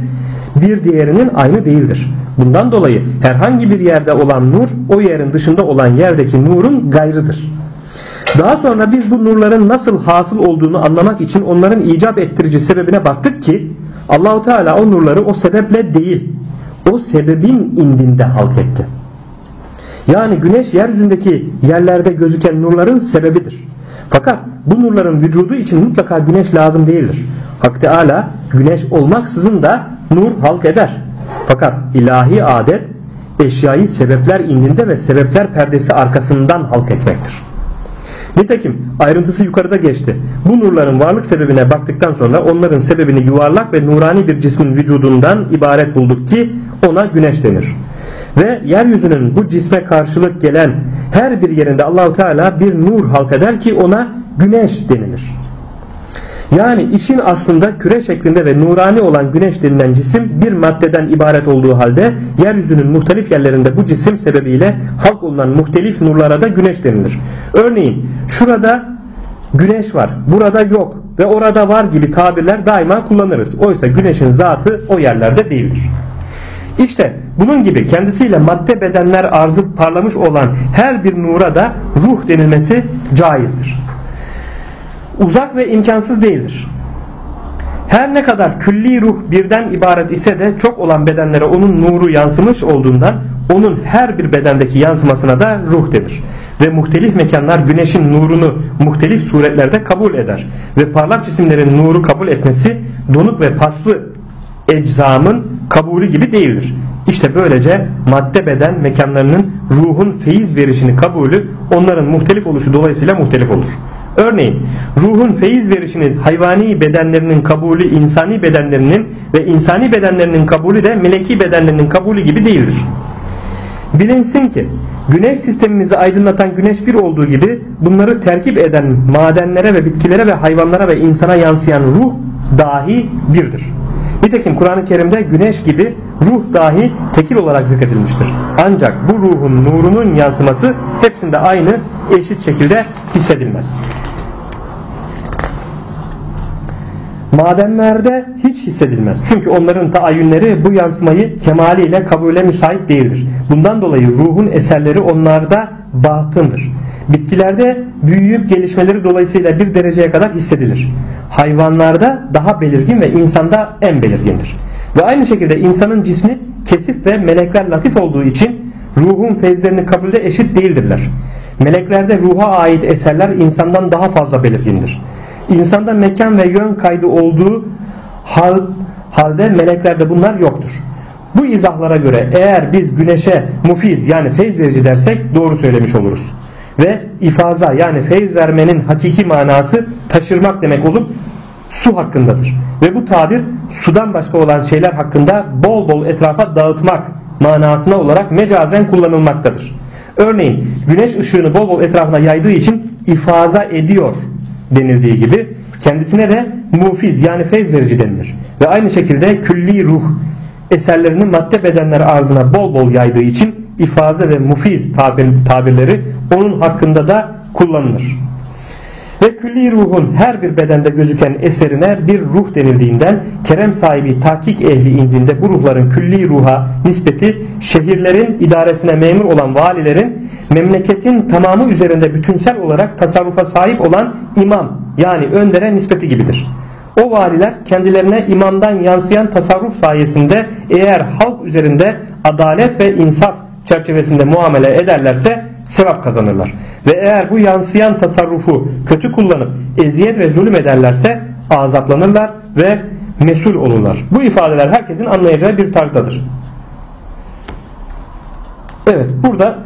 A: bir diğerinin aynı değildir. Bundan dolayı herhangi bir yerde olan nur o yerin dışında olan yerdeki nurun gayrıdır. Daha sonra biz bu nurların nasıl hasıl olduğunu anlamak için onların icap ettirici sebebine baktık ki Allahu Teala o nurları o sebeple değil o sebebin indinde halk etti. Yani güneş yeryüzündeki yerlerde gözüken nurların sebebidir. Fakat bu nurların vücudu için mutlaka güneş lazım değildir. Hak Teala güneş olmaksızın da nur halk eder. Fakat ilahi adet eşyayı sebepler indinde ve sebepler perdesi arkasından halk etmektir. Nitekim ayrıntısı yukarıda geçti. Bu nurların varlık sebebine baktıktan sonra onların sebebini yuvarlak ve nurani bir cismin vücudundan ibaret bulduk ki ona güneş denir. Ve yeryüzünün bu cisme karşılık gelen her bir yerinde Allahu Teala bir nur halk eder ki ona güneş denilir. Yani işin aslında küre şeklinde ve nurani olan güneş denilen cisim bir maddeden ibaret olduğu halde yeryüzünün muhtelif yerlerinde bu cisim sebebiyle halk olunan muhtelif nurlara da güneş denilir. Örneğin şurada güneş var, burada yok ve orada var gibi tabirler daima kullanırız. Oysa güneşin zatı o yerlerde değildir. İşte bunun gibi kendisiyle madde bedenler arzı parlamış olan her bir nura da ruh denilmesi caizdir. Uzak ve imkansız değildir. Her ne kadar külli ruh birden ibaret ise de çok olan bedenlere onun nuru yansımış olduğundan onun her bir bedendeki yansımasına da ruh denir. Ve muhtelif mekanlar güneşin nurunu muhtelif suretlerde kabul eder. Ve parlak cisimlerin nuru kabul etmesi donuk ve paslı eczamın kabulü gibi değildir. İşte böylece madde beden mekanlarının ruhun feyiz verişini kabulü onların muhtelif oluşu dolayısıyla muhtelif olur. Örneğin ruhun feyiz verişini hayvani bedenlerinin kabulü insani bedenlerinin ve insani bedenlerinin kabulü de meleki bedenlerinin kabulü gibi değildir. Bilinsin ki güneş sistemimizi aydınlatan güneş bir olduğu gibi bunları terkip eden madenlere ve bitkilere ve hayvanlara ve insana yansıyan ruh dahi birdir. Nitekim Kur'an-ı Kerim'de güneş gibi ruh dahi tekil olarak zikredilmiştir. Ancak bu ruhun nurunun yansıması hepsinde aynı eşit şekilde hissedilmez. Madenlerde hiç hissedilmez. Çünkü onların taayyünleri bu yansımayı kemaliyle kabule müsait değildir. Bundan dolayı ruhun eserleri onlarda batındır. Bitkilerde büyüyüp gelişmeleri dolayısıyla bir dereceye kadar hissedilir. Hayvanlarda daha belirgin ve insanda en belirgindir. Ve aynı şekilde insanın cismi kesif ve melekler latif olduğu için ruhun feyzlerini kabulde eşit değildirler. Meleklerde ruha ait eserler insandan daha fazla belirgindir. İnsanda mekan ve yön kaydı olduğu hal, halde meleklerde bunlar yoktur. Bu izahlara göre eğer biz güneşe mufiz yani feyz verici dersek doğru söylemiş oluruz. Ve ifaza yani feyz vermenin hakiki manası taşırmak demek olup su hakkındadır. Ve bu tabir sudan başka olan şeyler hakkında bol bol etrafa dağıtmak manasına olarak mecazen kullanılmaktadır. Örneğin güneş ışığını bol bol etrafına yaydığı için ifaza ediyor denildiği gibi kendisine de mufiz yani feyz verici denilir. Ve aynı şekilde külli ruh eserlerini madde bedenler arzına bol bol yaydığı için ifaze ve mufiz tabir, tabirleri onun hakkında da kullanılır. Ve külli ruhun her bir bedende gözüken eserine bir ruh denildiğinden kerem sahibi tahkik ehli indinde bu ruhların külli ruha nispeti şehirlerin idaresine memur olan valilerin memleketin tamamı üzerinde bütünsel olarak tasarrufa sahip olan imam yani öndere nispeti gibidir. O valiler kendilerine imamdan yansıyan tasarruf sayesinde eğer halk üzerinde adalet ve insaf çerçevesinde muamele ederlerse sevap kazanırlar. Ve eğer bu yansıyan tasarrufu kötü kullanıp eziyet ve zulüm ederlerse azaplanırlar ve mesul olurlar. Bu ifadeler herkesin anlayacağı bir tarzdadır. Evet burada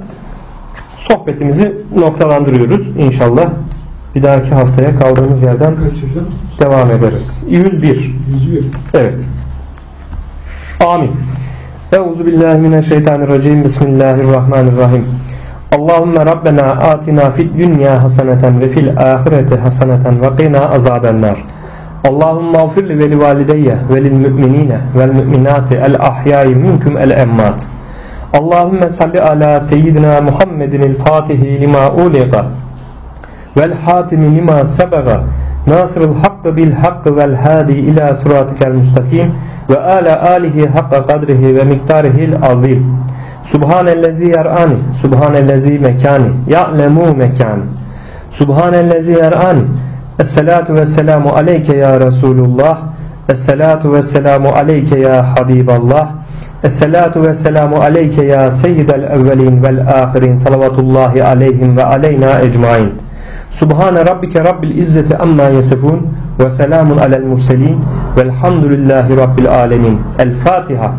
A: sohbetimizi noktalandırıyoruz inşallah. Bir dahaki haftaya kaldığımız yerden devam ederiz. 101.
B: 101.
A: Evet. Amin. Euzu billahi mineşşeytanirracim. Bismillahirrahmanirrahim. Allahümme Rabbena atina fid dünya haseneten ve fil ahireti haseneten ve qina azabennar. Allahümme afir ve li valideyye ve lil müminine vel müminati el ahyai minkum el emmat. Allahümme salli ala seyyidina Muhammedin el fatihi lima uliqa vel hatimi lima sebaga nasırıl hakkı bil hakkı vel hadi ila sıratikel müstakim ve ala alihi hakka kadrihi ve miktarihil azim. Subhanellezi yar'ani subhanellezi mekani ya'lemu mekani subhanellezi yar'ani esselatu vesselamu aleyke ya Resulullah esselatu vesselamu aleyke ya Habiballah esselatu vesselamu aleyke ya seyyidel evvelin vel ahirin salavatullahi aleyhim ve aleyna ecmain Subhane rabbike rabbil izzeti amma yasifun ve selamun alel murselin velhamdülillahi rabbil alemin. El Fatiha.